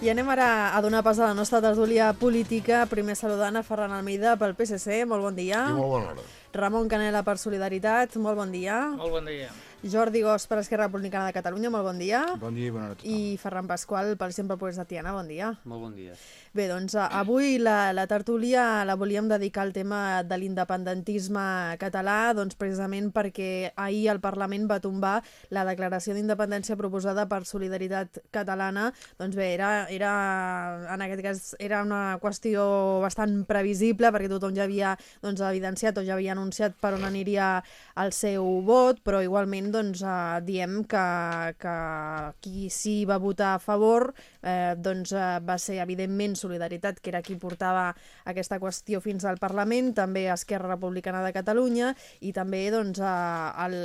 I anem ara a donar pas a la nostra tertúlia política. Primer saludant a Ferran Almeida pel PSC, molt bon dia. I molt bona hora. Ramon Canela per Solidaritat, molt bon dia. Molt bon dia. Jordi Gos per Esquerra Republicana de Catalunya, molt bon dia. Bon dia i bona hora a tothom. I Ferran Pasqual per Sempre Progrés de Tiana, bon dia. Molt bon dia. Bé, doncs avui la, la tertúlia la volíem dedicar al tema de l'independentisme català, doncs precisament perquè ahir el Parlament va tombar la declaració d'independència proposada per Solidaritat Catalana. Doncs bé, era, era, en aquest cas era una qüestió bastant previsible perquè tothom ja havia doncs, evidenciat o ja havia anunciat per on aniria el seu vot, però igualment doncs, eh, diem que, que qui sí va votar a favor eh, doncs, eh, va ser evidentment Solidaritat, que era qui portava aquesta qüestió fins al Parlament, també Esquerra Republicana de Catalunya i també doncs, eh, el,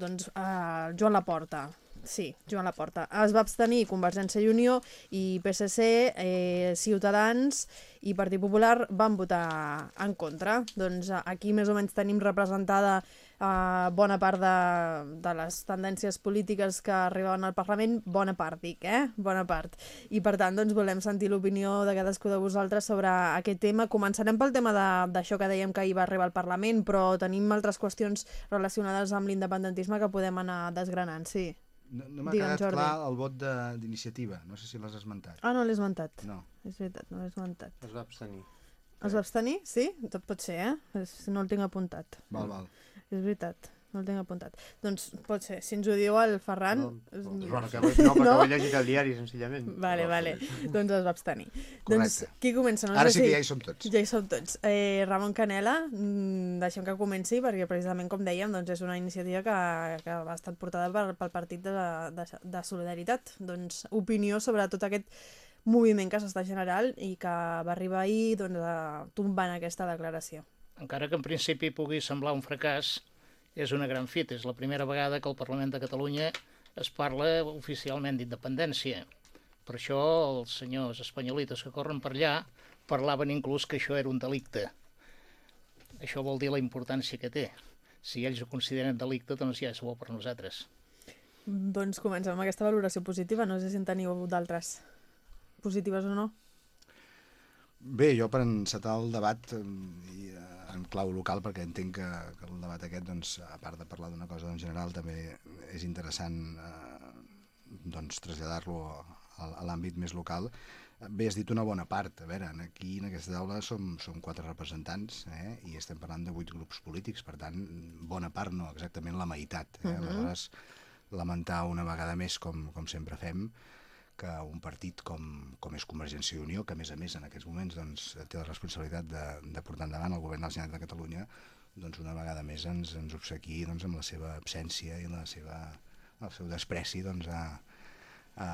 doncs, eh, Joan Laporta. Sí, Joan Laporta. Es va abstenir Convergència i Unió i PSC, eh, Ciutadans i Partit Popular van votar en contra. Doncs aquí més o menys tenim representada uh, bona part de, de les tendències polítiques que arribaven al Parlament, bona part, dic, eh? Bona part. I per tant, doncs, volem sentir l'opinió de cadascú de vosaltres sobre aquest tema. Començarem pel tema de- d'això que dèiem que ahir va arribar al Parlament, però tenim altres qüestions relacionades amb l'independentisme que podem anar desgranant, sí. No, no m'ha quedat Jordi. clar el vot de- d'iniciativa. No sé si l'has esmentat. Ah, no l'he esmentat. No. És veritat, no l'he esmentat. Es va abstenir. Es va abstenir? Sí? Tot pot ser, eh? És- No el tinc apuntat. Val, val. És veritat, no el tinc apuntat. Doncs pot ser, si ens ho diu el Ferran... No, és- Bueno, que, no, perquè No? ho he llegit al diari, senzillament. Vale, vale. doncs es va abstenir. Doncs Correcte. qui comença? No Ara sí que si- ja hi som tots. Ja hi som tots. Eh, Ramon Canela, mm, deixem que comenci perquè precisament, com dèiem, doncs és una iniciativa que, que ha estat portada per, pel Partit de, de, de Solidaritat. Doncs opinió sobre tot aquest moviment que s'està generant i que va arribar ahir doncs, a tombant aquesta declaració. Encara que en principi pugui semblar un fracàs, és una gran fita. És la primera vegada que al Parlament de Catalunya es parla oficialment d'independència. Per això els senyors espanyolites que corren per allà parlaven inclús que això era un delicte. Això vol dir la importància que té. Si ells ho consideren delicte, doncs ja és bo per nosaltres. Doncs comencem amb aquesta valoració positiva. No sé si en teniu d'altres positives o no. Bé, jo per encetar el debat eh, i, eh, en clau local, perquè entenc que, que el debat aquest, doncs, a part de parlar d'una cosa en general, també és interessant eh, doncs, traslladar-lo a, a l'àmbit més local. Bé, has dit una bona part. A veure, aquí en aquesta taula som, som quatre representants eh, i estem parlant de vuit grups polítics, per tant, bona part no, exactament la meitat. Eh? Aleshores, lamentar una vegada més, com, com sempre fem, que un partit com, com és Convergència i Unió, que a més a més en aquests moments doncs, té la responsabilitat de, de portar endavant el govern de la Generalitat de Catalunya, doncs una vegada més ens, ens obsequi doncs, amb la seva absència i la seva, el seu despreci doncs, a, a,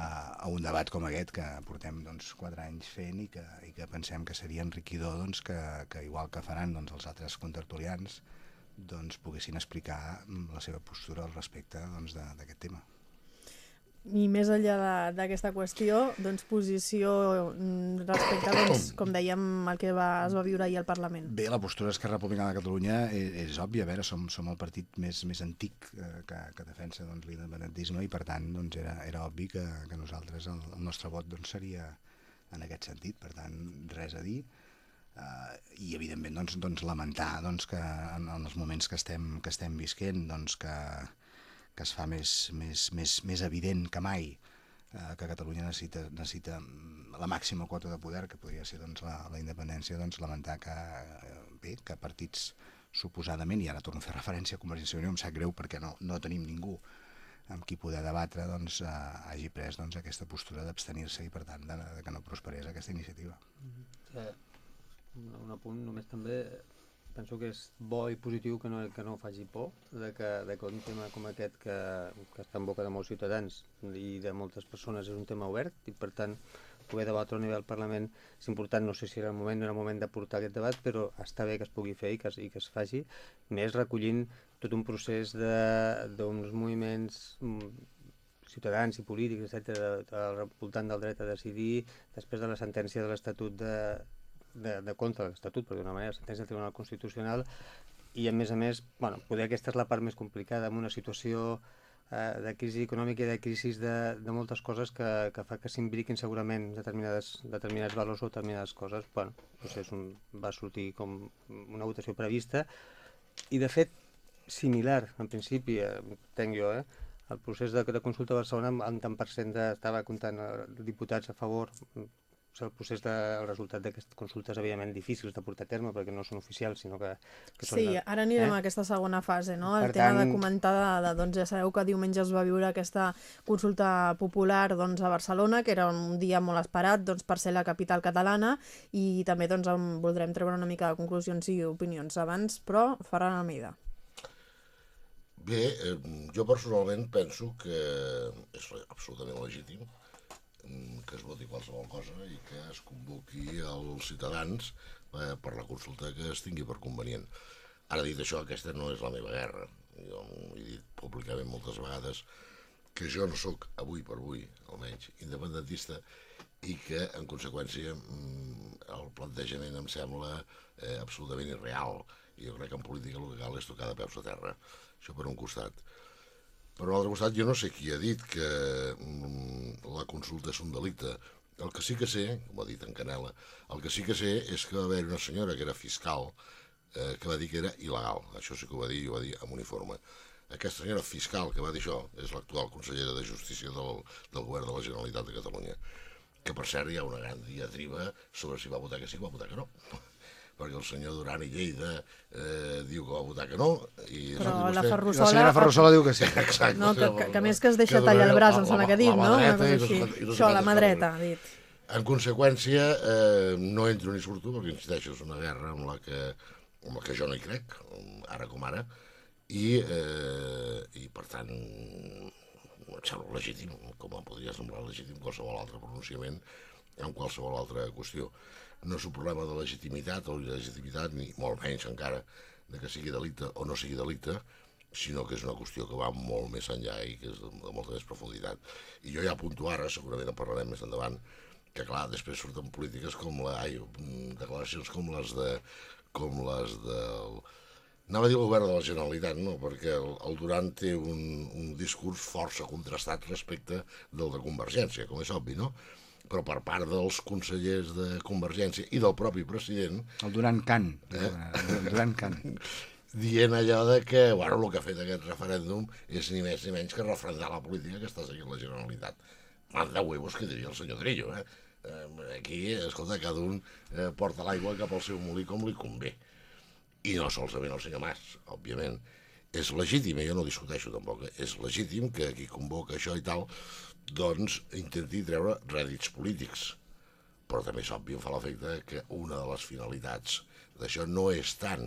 a un debat com aquest que portem doncs, quatre anys fent i que, i que pensem que seria enriquidor doncs, que, que igual que faran doncs, els altres contertulians doncs, poguessin explicar la seva postura al respecte doncs, d'aquest tema. I més enllà d'aquesta qüestió, doncs posició mm, respecte, doncs, com dèiem, al que va, es va viure ahir al Parlament. Bé, la postura d'Esquerra Republicana de Catalunya és, és òbvia. A veure, som, som el partit més, més antic eh, que, que defensa doncs, l'independentisme i, per tant, doncs, era, era obvi que, que nosaltres, el, el nostre vot doncs, seria en aquest sentit. Per tant, res a dir. Uh, I, evidentment, doncs, doncs, lamentar doncs, que en, en els moments que estem, que estem visquent, doncs, que, que es fa més, més, més, més evident que mai eh, que Catalunya necessita, necessita mm, la màxima quota de poder, que podria ser doncs, la, la independència, doncs, lamentar que, eh, bé, que partits suposadament, i ara torno a fer referència a Convergència i Unió, em sap greu perquè no, no tenim ningú amb qui poder debatre, doncs, eh, hagi pres doncs, aquesta postura d'abstenir-se i, per tant, de, de que no prosperés aquesta iniciativa. Que, un, un apunt només també penso que és bo i positiu que no, que no faci por de que, de que un tema com aquest que, que està en boca de molts ciutadans i de moltes persones és un tema obert i per tant poder debatre a nivell del Parlament és important, no sé si era el moment no era el moment de portar aquest debat, però està bé que es pugui fer i que es, i que es faci, més recollint tot un procés d'uns moviments mm, ciutadans i polítics, etc., al voltant del dret a decidir, després de la sentència de l'Estatut de, de, de contra de l'Estatut, per d'una manera, sentència del Tribunal Constitucional, i a més a més, bueno, poder aquesta és la part més complicada, en una situació eh, de crisi econòmica i de crisi de, de moltes coses que, que fa que s'imbriquin segurament determinades, determinats valors o determinades coses. Bueno, no sé, és un, va sortir com una votació prevista i de fet similar, en principi, eh, entenc jo, eh, el procés de, de consulta a Barcelona en tant per cent de, estava comptant eh, diputats a favor el procés de, el resultat d'aquestes consultes evidentment difícils de portar a terme perquè no són oficials sinó que, que són Sí, de, ara anirem eh? a aquesta segona fase, no? El Per tema de tant- comentar, de, de, doncs ja sabeu que diumenge es va viure aquesta consulta popular doncs, a Barcelona, que era un dia molt esperat doncs, per ser la capital catalana i també doncs, en voldrem treure una mica de conclusions i opinions abans, però Ferran Almeida. Bé, eh, jo personalment penso que és absolutament legítim que es voti qualsevol cosa i que es convoqui els ciutadans eh, per la consulta que es tingui per convenient. Ara, dit això, aquesta no és la meva guerra. Jo he dit públicament moltes vegades que jo no sóc, avui per avui, almenys, independentista i que, en conseqüència, mm, el plantejament em sembla eh, absolutament irreal. Jo crec que en política el que cal és tocar de peus a terra. Això per un costat. Per un altre costat, jo no sé qui ha dit que mm, la consulta és un delicte. El que sí que sé, com ha dit en Canela, el que sí que sé és que va haver una senyora que era fiscal eh, que va dir que era il·legal. Això sí que ho va dir i ho va dir amb uniforme. Aquesta senyora fiscal que va dir això és l'actual consellera de Justícia del, del Govern de la Generalitat de Catalunya. Que, per cert, hi ha una gran diatriba sobre si va votar que sí o va votar que no. Perquè el senyor Duran i Lleida eh, diu que va votar que no. I Però la vostè- I Ferrusola... la senyora Ferrusola diu que sí. Exacte. No, que, que, que més que es deixa Que tallar el braç, em sembla la- que ha dit, no? Una cosa i així. i Això, la mà dreta, ha dit. En conseqüència, eh, no entro ni surto, perquè insisteixo, és una guerra amb la que, amb la que jo no hi crec, ara com ara, i, eh, i per tant, em sembla legítim, com em podria semblar legítim qualsevol altre pronunciament en qualsevol altra qüestió. No és un problema de legitimitat o il·legitimitat, ni molt menys encara, de que sigui delicte o no sigui delicte, sinó que és una qüestió que va molt més enllà i que és de, molta més profunditat. I jo ja apunto ara, segurament en parlarem més endavant, que clar, després surten polítiques com la, ai, declaracions com les de com les del anava a dir el govern de la Generalitat, no, perquè el, el Duran té un, un discurs força contrastat respecte del de Convergència, com és obvi, no? Però per part dels consellers de Convergència i del propi president, El Duran Can. Eh? El Duran Can. dient allò de que, bueno, el que ha fet aquest referèndum és ni més ni menys que refrendar la política que està seguint la Generalitat. Manda huevos, que diria el senyor Trillo, eh? Eh, Aquí, escolta, cada un eh, porta l'aigua cap al seu molí com li convé. I no solament el senyor Mas, òbviament. És legítim, eh, jo no discuteixo tampoc, és legítim que qui convoca això i tal, doncs intenti treure rèdits polítics. Però també és obvi, em fa l'efecte que una de les finalitats d'això no és tant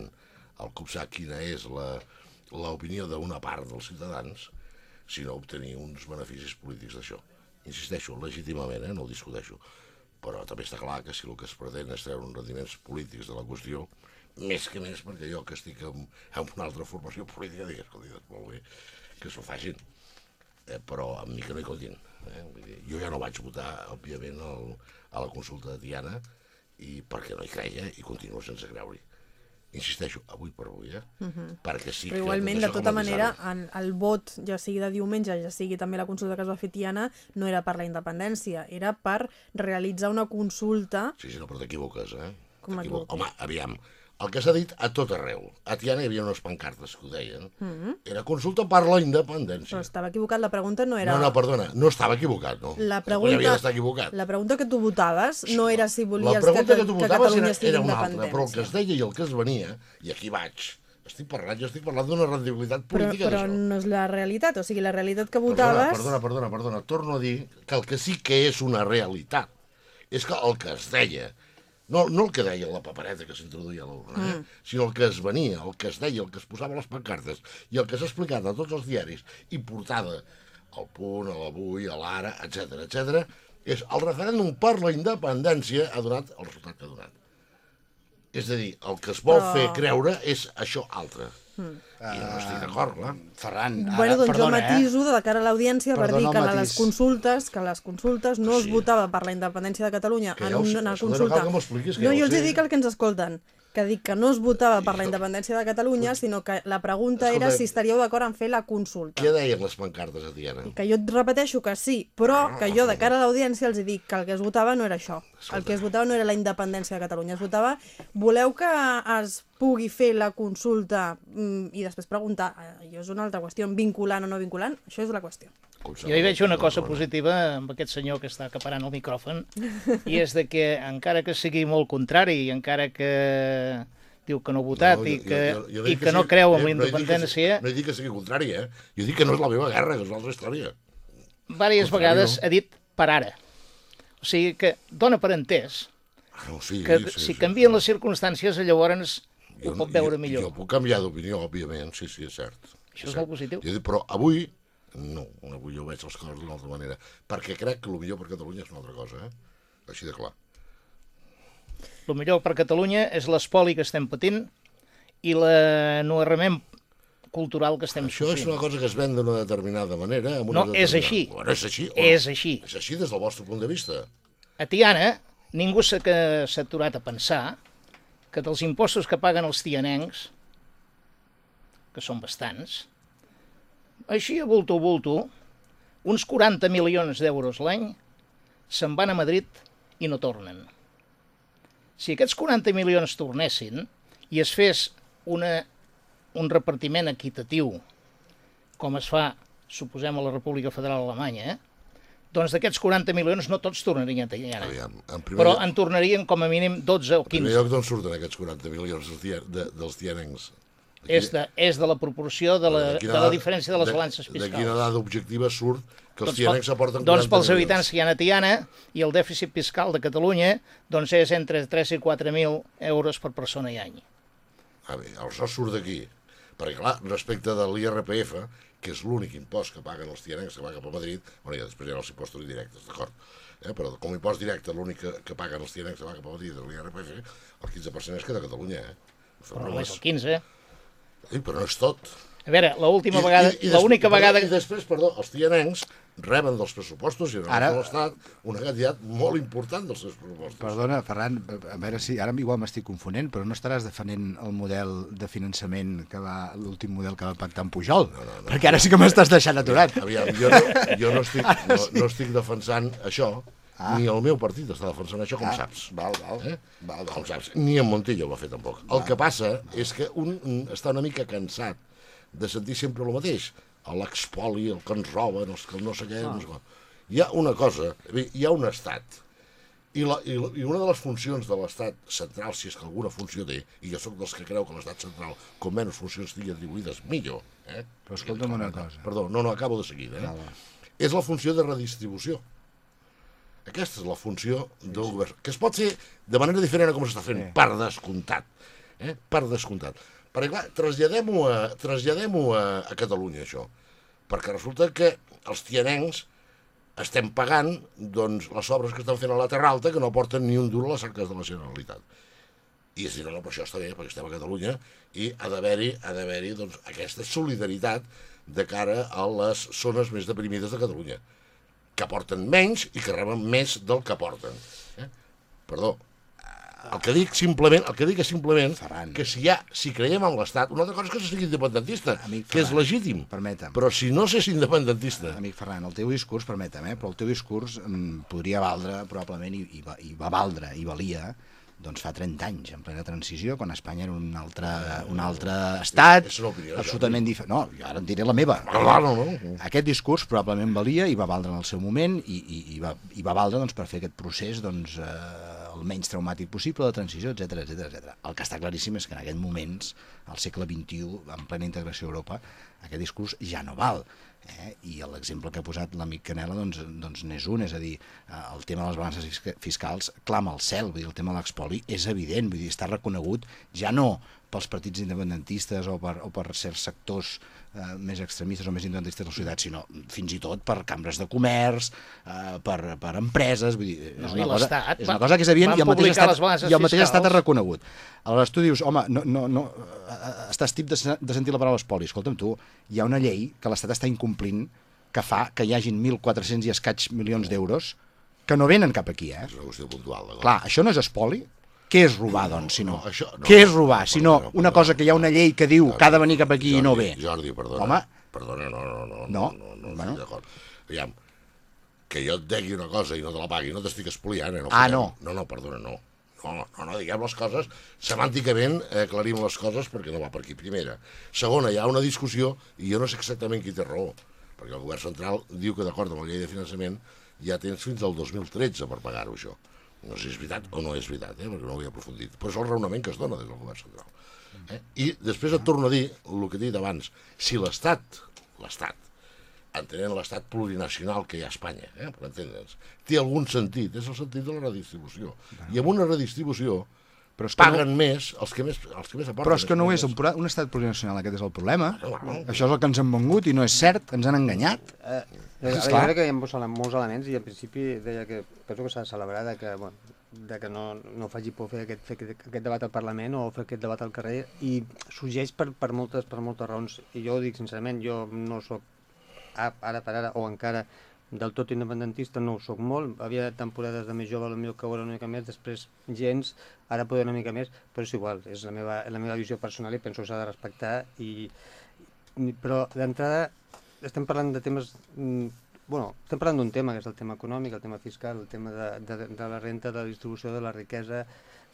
el copsar quina és l'opinió d'una part dels ciutadans, sinó obtenir uns beneficis polítics d'això. Insisteixo, legítimament, eh, no ho discuteixo, però també està clar que si el que es pretén és treure uns rendiments polítics de la qüestió, més que més perquè jo que estic en, en una altra formació política dic, escolti, doncs molt bé, que s'ho facin, eh, però amb mi que no hi comptin. Eh? Vull dir, jo ja no vaig votar, òbviament, el, a la consulta de Tiana, i perquè no hi creia i continuo sense creure-hi. Insisteixo, avui per avui, eh? Uh -huh. Perquè sí Però que... igualment, de tota manera, en el vot, ja sigui de diumenge, ja sigui també la consulta que es va fer Tiana, no era per la independència, era per realitzar una consulta... Sí, sí, no, però t'equivoques, eh? Com? Home, aviam, el que s'ha dit a tot arreu. A Tiana hi havia unes pancartes que ho deien. Mm -hmm. Era consulta per la independència. Però estava equivocat, la pregunta no era... No, no, perdona, no estava equivocat, no. La pregunta, havia d'estar equivocat. la pregunta que tu votaves no era si volies la pregunta que, que, tu que Catalunya era, estigui era una altra, però el que es deia i el que es venia, i aquí vaig, estic parlant, jo estic parlant d'una rendibilitat Però, política però d'això. no és la realitat, o sigui, la realitat que Perdona, votaves... perdona, perdona, perdona, torno a dir que el que sí que és una realitat és que el que es deia, no, no el que deia la papereta que s'introduïa a l'urna, Mm. eh? sinó el que es venia, el que es deia, el que es posava a les pancartes i el que s'ha explicat a tots els diaris i portada al punt, a l'avui, a l'ara, etc etc, és el referèndum per la independència ha donat el resultat que ha donat. És a dir, el que es vol Però- fer creure és això altre. Mm. I no estic d'acord, clar. Ferran, ara, Bueno, doncs perdona, jo matiso eh? de cara a l'audiència per dir que a les consultes, que a les consultes no es Sí. votava per la independència de Catalunya Que en una no consulta. no, jo els sé. dic el que ens escolten. Que dic que no es votava per la independència de Catalunya, sinó que la pregunta era Escolta, si estaríeu d'acord en fer la consulta. Què deien les pancartes a Tiana? Que jo et repeteixo que sí, però Ah, que jo de cara a l'audiència els dic que el que es votava no era això. El que es votava no era la independència de Catalunya, es votava voleu que es pugui fer la consulta mm, i després preguntar, eh, això és una altra qüestió, vinculant o no vinculant, això és la qüestió. Jo hi veig una cosa positiva amb aquest senyor que està acaparant el micròfon, i és de que encara que sigui molt contrari, i encara que diu que no ha votat jo- i jo- que, jo- jo i dic que no sí, creu en eh, la no que independència, sigui- No he dit que sigui contrari, eh? Jo dic que no és la meva guerra, que és una altra història. diverses contrari, vegades no. ha dit per ara. O sigui que dona per entès Ah, no, sí, que sí, si sí, canvien sí. les circumstàncies llavors ho no- pot veure jo, millor. Jo puc canviar d'opinió, òbviament, sí, sí, és cert. Això és cert. molt positiu. Jo dic, però avui, no, avui jo veig les coses d'una altra manera, perquè crec que el millor per Catalunya és una altra cosa, eh? Així de clar. El millor per Catalunya és l'espoli que estem patint i l'anuarrament cultural que estem Això és una cosa que es ven d'una determinada manera. Amb una No, és determinada- així. Bueno, és així. o? És així. És així des del vostre punt de vista. A Tiana, ningú s'ha aturat a pensar que dels impostos que paguen els tianencs, que són bastants, així a bulto a bulto, uns 40 milions d'euros l'any se'n van a Madrid i no tornen. Si aquests 40 milions tornessin i es fes una, un repartiment equitatiu, com es fa, suposem, a la República Federal Alemanya, eh? doncs d'aquests 40 milions no tots tornarien a Tiana. Aviam, en primer, Però lloc- en tornarien com a mínim 12 o en primer 15. lloc d'on surten aquests 40 milions dels, tia, de, dels tianencs? És de, és de la proporció de la, de de la diferència de les de- balances De quina fiscals. dada objectiva surt que els Doncs, tianencs pel- aporten 40 doncs pels milions? habitants que hi ha a Tiana i el dèficit fiscal de Catalunya doncs és entre 3 i 4.000 euros per persona i any. A veure, els no surt d'aquí. Perquè, clar, respecte de l'IRPF, que és l'únic impost que paguen els tianencs que va cap a Madrid, bueno, i després hi ha els impostos indirectes, d'acord? Eh? Però com a impost directe, l'únic que, que paguen els tianencs que va cap a Madrid és l'IRPF, el 15% és que de Catalunya, eh? Però només el 15. Sí, però no és tot. A veure, l'última vegada, l'única vegada... I després, perdó, els tianencs reben dels pressupostos generals Ara- de l'Estat una quantitat molt important dels seus pressupostos. Perdona, Ferran, a veure si ara igual m'estic confonent, però no estaràs defendent el model de finançament que va, l'últim model que va pactar amb Pujol? No, no, no, perquè ara sí que m'estàs deixant aturat. Aviam, jo no, jo no, estic, no, no estic defensant això, ah. ni el meu partit està defensant això, com Ah, saps. val, val, Eh? val, val. Com saps. Ni en Montillo ho va fer tampoc. El que passa és que un està una mica cansat de sentir sempre el mateix. L'expoli, el que ens roben, els que no sé què... No sé. Hi ha una cosa, bé, hi ha un estat, i, la, i, la, I una de les funcions de l'estat central, si és que alguna funció té, i jo sóc dels que creu que l'estat central, com menys funcions tingui atribuïdes, millor. Eh? Però escolta'm una cosa. Perdó, no, no, acabo de seguida. Eh? Val, val. És la funció de redistribució. Aquesta és la funció del govern, que es pot fer de manera diferent a com s'està fent, Sí. per descomptat. Eh? Per descomptat. Perquè, clar, traslladem-ho a, traslladem a, a Catalunya, això. Perquè resulta que els tianencs estem pagant doncs, les obres que estan fent a la Terra Alta que no porten ni un duro a les arques de la Generalitat. I es dirà, no, però això està bé, perquè estem a Catalunya, i ha d'haver-hi ha d'haver-hi doncs, aquesta solidaritat de cara a les zones més deprimides de Catalunya, que aporten menys i que reben més del que aporten. Eh? Perdó, el que dic simplement, el que dic és simplement Ferran. que si, ha, si creiem en l'Estat, una altra cosa és que se sigui independentista, Amic que és Ferran, legítim, permetem. però si no s'és independentista, Amic Ferran, el teu discurs, permetem, eh, però el teu discurs mm, podria valdre probablement i, i, va, i va valdre i valia doncs fa 30 anys, en plena transició, quan Espanya era un altre, un altre estat, és una opinió, absolutament diferent. No, jo ara en diré la meva. Ah, no, no. Aquest discurs probablement valia i va valdre en el seu moment i, i, i, va, i va valdre doncs, per fer aquest procés doncs, eh, el menys traumàtic possible de transició, etc etc etc. El que està claríssim és que en aquests moments, al segle XXI, en plena integració a Europa, aquest discurs ja no val. Eh? I l'exemple que ha posat l'amic Canela doncs, doncs n'és un, és a dir, eh, el tema de les balances fisca- fiscals clama al cel, vull dir, el tema de l'expoli és evident, vull dir, està reconegut. Ja no pels partits independentistes o per, o per certs sectors eh, més extremistes o més independentistes de la societat, sinó fins i tot per cambres de comerç, eh, per, per empreses, vull dir, No, és, i una cosa, és una cosa que és evident i el mateix estat, i el mateix estat ha reconegut. Aleshores tu dius, home, no, no, no, eh, eh, estàs tip de, de sentir la paraula espoli. Escolta'm tu, hi ha una llei que l'Estat està incomplint que fa que hi hagin 1.400 i escaig milions d'euros que no venen cap aquí, eh? És una qüestió puntual. d'acord? Clar, això no és espoli? Què és robar, doncs, si no? No, això- no, què és robar, si no una cosa que hi ha una llei que diu que ha de venir cap aquí i no ve? Jordi, perdona. Home. Perdona, no, no, no. No? no, no, no Bueno. d'acord. Aviam, que jo et degui una cosa i no te la pagui, no t'estic espoliant, eh? No Ah, no. No, no, perdona, no. No, no, no, diguem les coses, semànticament eh, aclarim les coses perquè no va per aquí. Primera. Segona, hi ha una discussió i jo no sé exactament qui té raó, perquè el govern central diu que d'acord amb la llei de finançament ja tens fins al 2013 per pagar-ho, això. No sé si és veritat o no és veritat, eh, perquè no ho he aprofundit. Però és el raonament que es dona des del govern central. Eh? I després et torno a dir el que he dit abans. Si l'Estat, l'Estat, entenent l'estat plurinacional que hi ha a Espanya, eh, per entendre'ns, té algun sentit, és el sentit de la redistribució. I amb una redistribució Però és que no- paguen més els que més, els que més aporten. Però és que no és, un, un estat plurinacional, aquest és el problema. No, no. Això és el que ens han vengut i no és cert, ens han enganyat. Eh, És jo clar. crec que hi ha molts, ele- molts elements i en principi deia que penso que s'ha de celebrar de que, bueno, de que no, no faci por fer aquest, fer aquest, debat al Parlament o fer aquest debat al carrer i sorgeix per, per, moltes, per moltes raons i jo ho dic sincerament, jo no sóc a- ara per ara o encara del tot independentista no ho sóc molt, havia temporades de més jove potser que era una mica més, després gens, ara poder una mica més, però és igual, és la meva, la meva visió personal i penso que s'ha de respectar i, i- però d'entrada estem parlant de temes mm, bueno, estem parlant d'un tema que és el tema econòmic, el tema fiscal, el tema de, de, de la renta, de la distribució de la riquesa,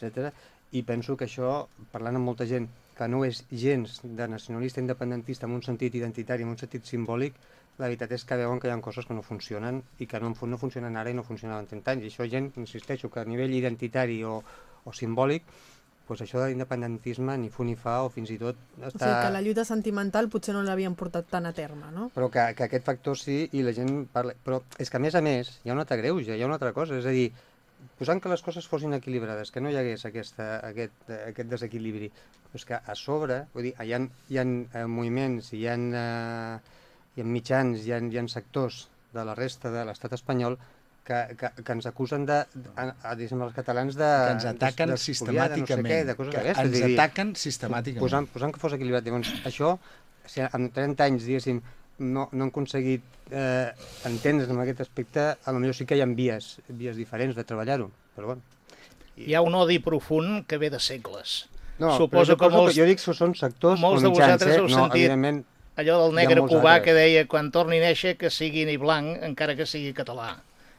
etc. I penso que això, parlant amb molta gent que no és gens de nacionalista independentista en un sentit identitari, en un sentit simbòlic, la veritat és que veuen que hi ha coses que no funcionen i que no, no funcionen ara i no funcionaven 30 anys. I això gent, insisteixo, que a nivell identitari o, o simbòlic, doncs això de l'independentisme ni fu ni fa o fins i tot O està... sigui que la lluita sentimental potser no l'havien portat tant a terme, no? Però que, que aquest factor sí, i la gent parla... Però és que, a més a més, hi ha un altre greuge, hi ha una altra cosa, és a dir, posant que les coses fossin equilibrades, que no hi hagués aquesta, aquest, aquest desequilibri, però és que a sobre, vull dir, hi ha, hi ha eh, moviments, hi ha, eh, hi ha mitjans, hi ha, hi ha sectors de la resta de l'estat espanyol que, que, que ens acusen de, a, a, diguéssim, els catalans de... Que ens ataquen de- d'espoliar, de no sé sistemàticament. què, de coses que ens a dir, ataquen sistemàticament. posant, posant que fos equilibrat. Llavors, això, si en 30 anys, diguéssim, no, no han aconseguit eh, entendre's en aquest aspecte, a lo millor sí que hi ha vies, vies diferents de treballar-ho, però bueno. Hi ha un odi profund que ve de segles. No, Suposo però que suposo molts- jo dic que són sectors molts o de vosaltres eh? heu no, sentit evidentment, Allò del negre cubà altres. que deia quan torni a néixer que sigui ni blanc encara que sigui català.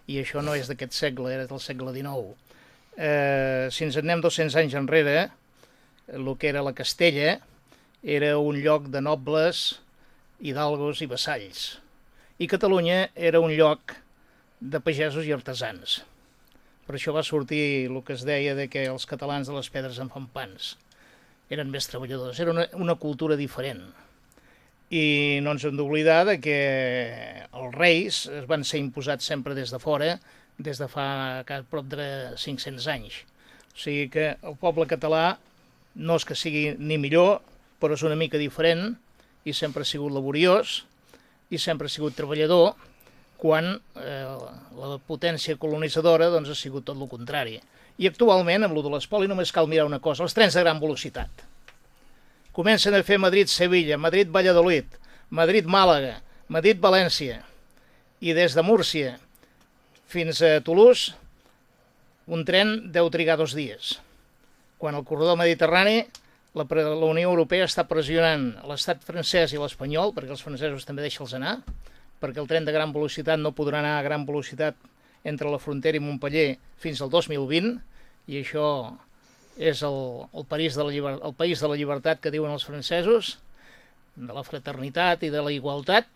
I això no és d'aquest segle, era del segle XIX. Eh, si ens en anem 200 anys enrere, el que era la Castella era un lloc de nobles, hidalgos i vassalls. I Catalunya era un lloc de pagesos i artesans. Per això va sortir el que es deia de que els catalans de les pedres en fan pans. Eren més treballadors, era una, una cultura diferent. I no ens hem d'oblidar de que els reis es van ser imposats sempre des de fora, des de fa prop de 500 anys. O sigui que el poble català no és que sigui ni millor, però és una mica diferent i sempre ha sigut laboriós i sempre ha sigut treballador quan eh, la potència colonitzadora doncs, ha sigut tot el contrari. I actualment, amb lo de l'espoli, només cal mirar una cosa, els trens de gran velocitat. Comencen a fer Madrid-Sevilla, Madrid-Valladolid, Madrid-Màlaga, Madrid-València, i des de Múrcia fins a Toulouse, un tren deu trigar dos dies. Quan el corredor mediterrani, la, la Unió Europea està pressionant l'estat francès i l'espanyol, perquè els francesos també deixen-los anar, perquè el tren de gran velocitat no podrà anar a gran velocitat entre la frontera i Montpeller fins al 2020, i això és el, el, país de la lliber, el país de la llibertat que diuen els francesos, de la fraternitat i de la igualtat,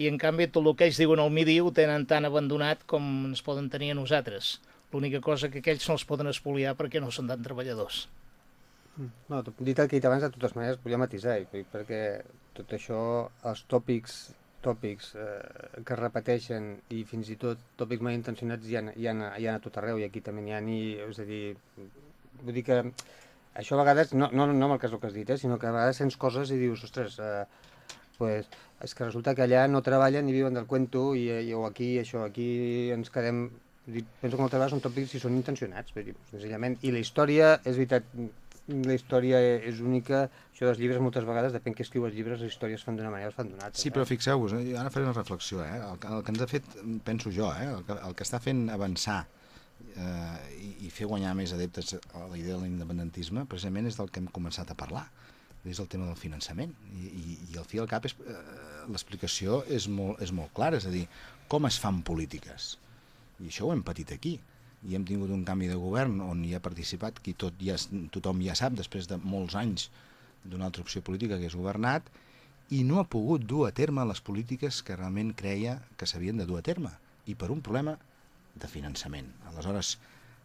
i en canvi tot el que ells diuen al midi ho tenen tan abandonat com ens poden tenir a nosaltres. L'única cosa que aquells no els poden espoliar perquè no són tan treballadors. No, dit el que he dit abans, de totes maneres, volia matisar, dic perquè tot això, els tòpics tòpics eh, que es repeteixen i fins i tot tòpics mal intencionats hi ha, hi, ha, hi ha a tot arreu i aquí també n'hi ha ni, és a dir, vull dir que això a vegades, no, no, no amb el cas del que has dit, eh, sinó que a vegades sents coses i dius, ostres, eh, pues, és que resulta que allà no treballen ni viuen del cuento i, i o aquí això, aquí ens quedem dir, penso que moltes vegades són tòpics i són intencionats, vull dir, senzillament, i la història, és veritat, la història és única, això dels llibres moltes vegades, depèn qui escriu els llibres, les històries es fan d'una manera o es fan d'una altra. Sí, però fixeu-vos, eh, ara faré una reflexió, eh? el, que- el que ens ha fet, penso jo, eh? el, que, el que està fent avançar eh, i, i fer guanyar més adeptes a la idea de l'independentisme precisament és del que hem començat a parlar és el tema del finançament. I, i, i al fi al cap eh, l'explicació és molt, és molt clara, és a dir, com es fan polítiques. I això ho hem patit aquí. I hem tingut un canvi de govern on hi ha participat qui tot ja, tothom ja sap després de molts anys d'una altra opció política que és governat i no ha pogut dur a terme les polítiques que realment creia que s'havien de dur a terme. I per un problema de finançament. Aleshores,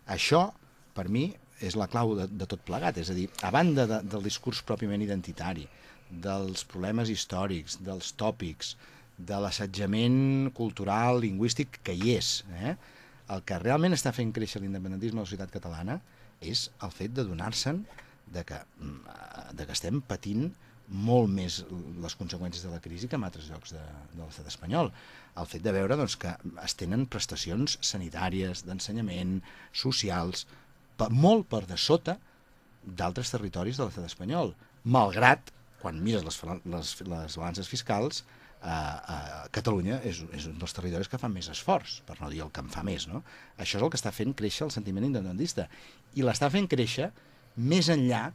això, per mi, és la clau de, de tot plegat, és a dir, a banda de, del discurs pròpiament identitari, dels problemes històrics, dels tòpics, de l'assetjament cultural, lingüístic, que hi és, eh? el que realment està fent créixer l'independentisme a la societat catalana és el fet de donar-se'n de, que, mm, de que estem patint molt més les conseqüències de la crisi que en altres llocs de, de l'estat espanyol. El fet de veure doncs, que es tenen prestacions sanitàries, d'ensenyament, socials, per, molt per de sota d'altres territoris de l'estat espanyol, malgrat, quan mires les, les, les balances fiscals, eh, eh, Catalunya és, és un dels territoris que fa més esforç, per no dir el que en fa més. No? Això és el que està fent créixer el sentiment independentista. I l'està fent créixer més enllà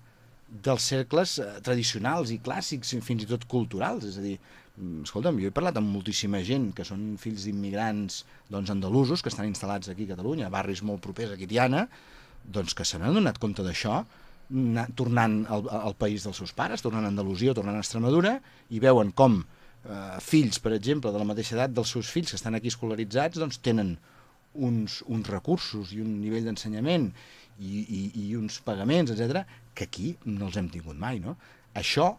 dels cercles eh, tradicionals i clàssics, fins i tot culturals. És a dir, mm, escolta'm, jo he parlat amb moltíssima gent que són fills d'immigrants doncs, andalusos que estan instal·lats aquí a Catalunya, a barris molt propers a Quitiana, doncs que se n'han donat compte d'això, tornant al, al país dels seus pares, tornant a Andalusia tornant a Extremadura, i veuen com eh, fills, per exemple, de la mateixa edat dels seus fills que estan aquí escolaritzats, doncs tenen uns, uns recursos i un nivell d'ensenyament i, i, i uns pagaments, etc que aquí no els hem tingut mai. No? Això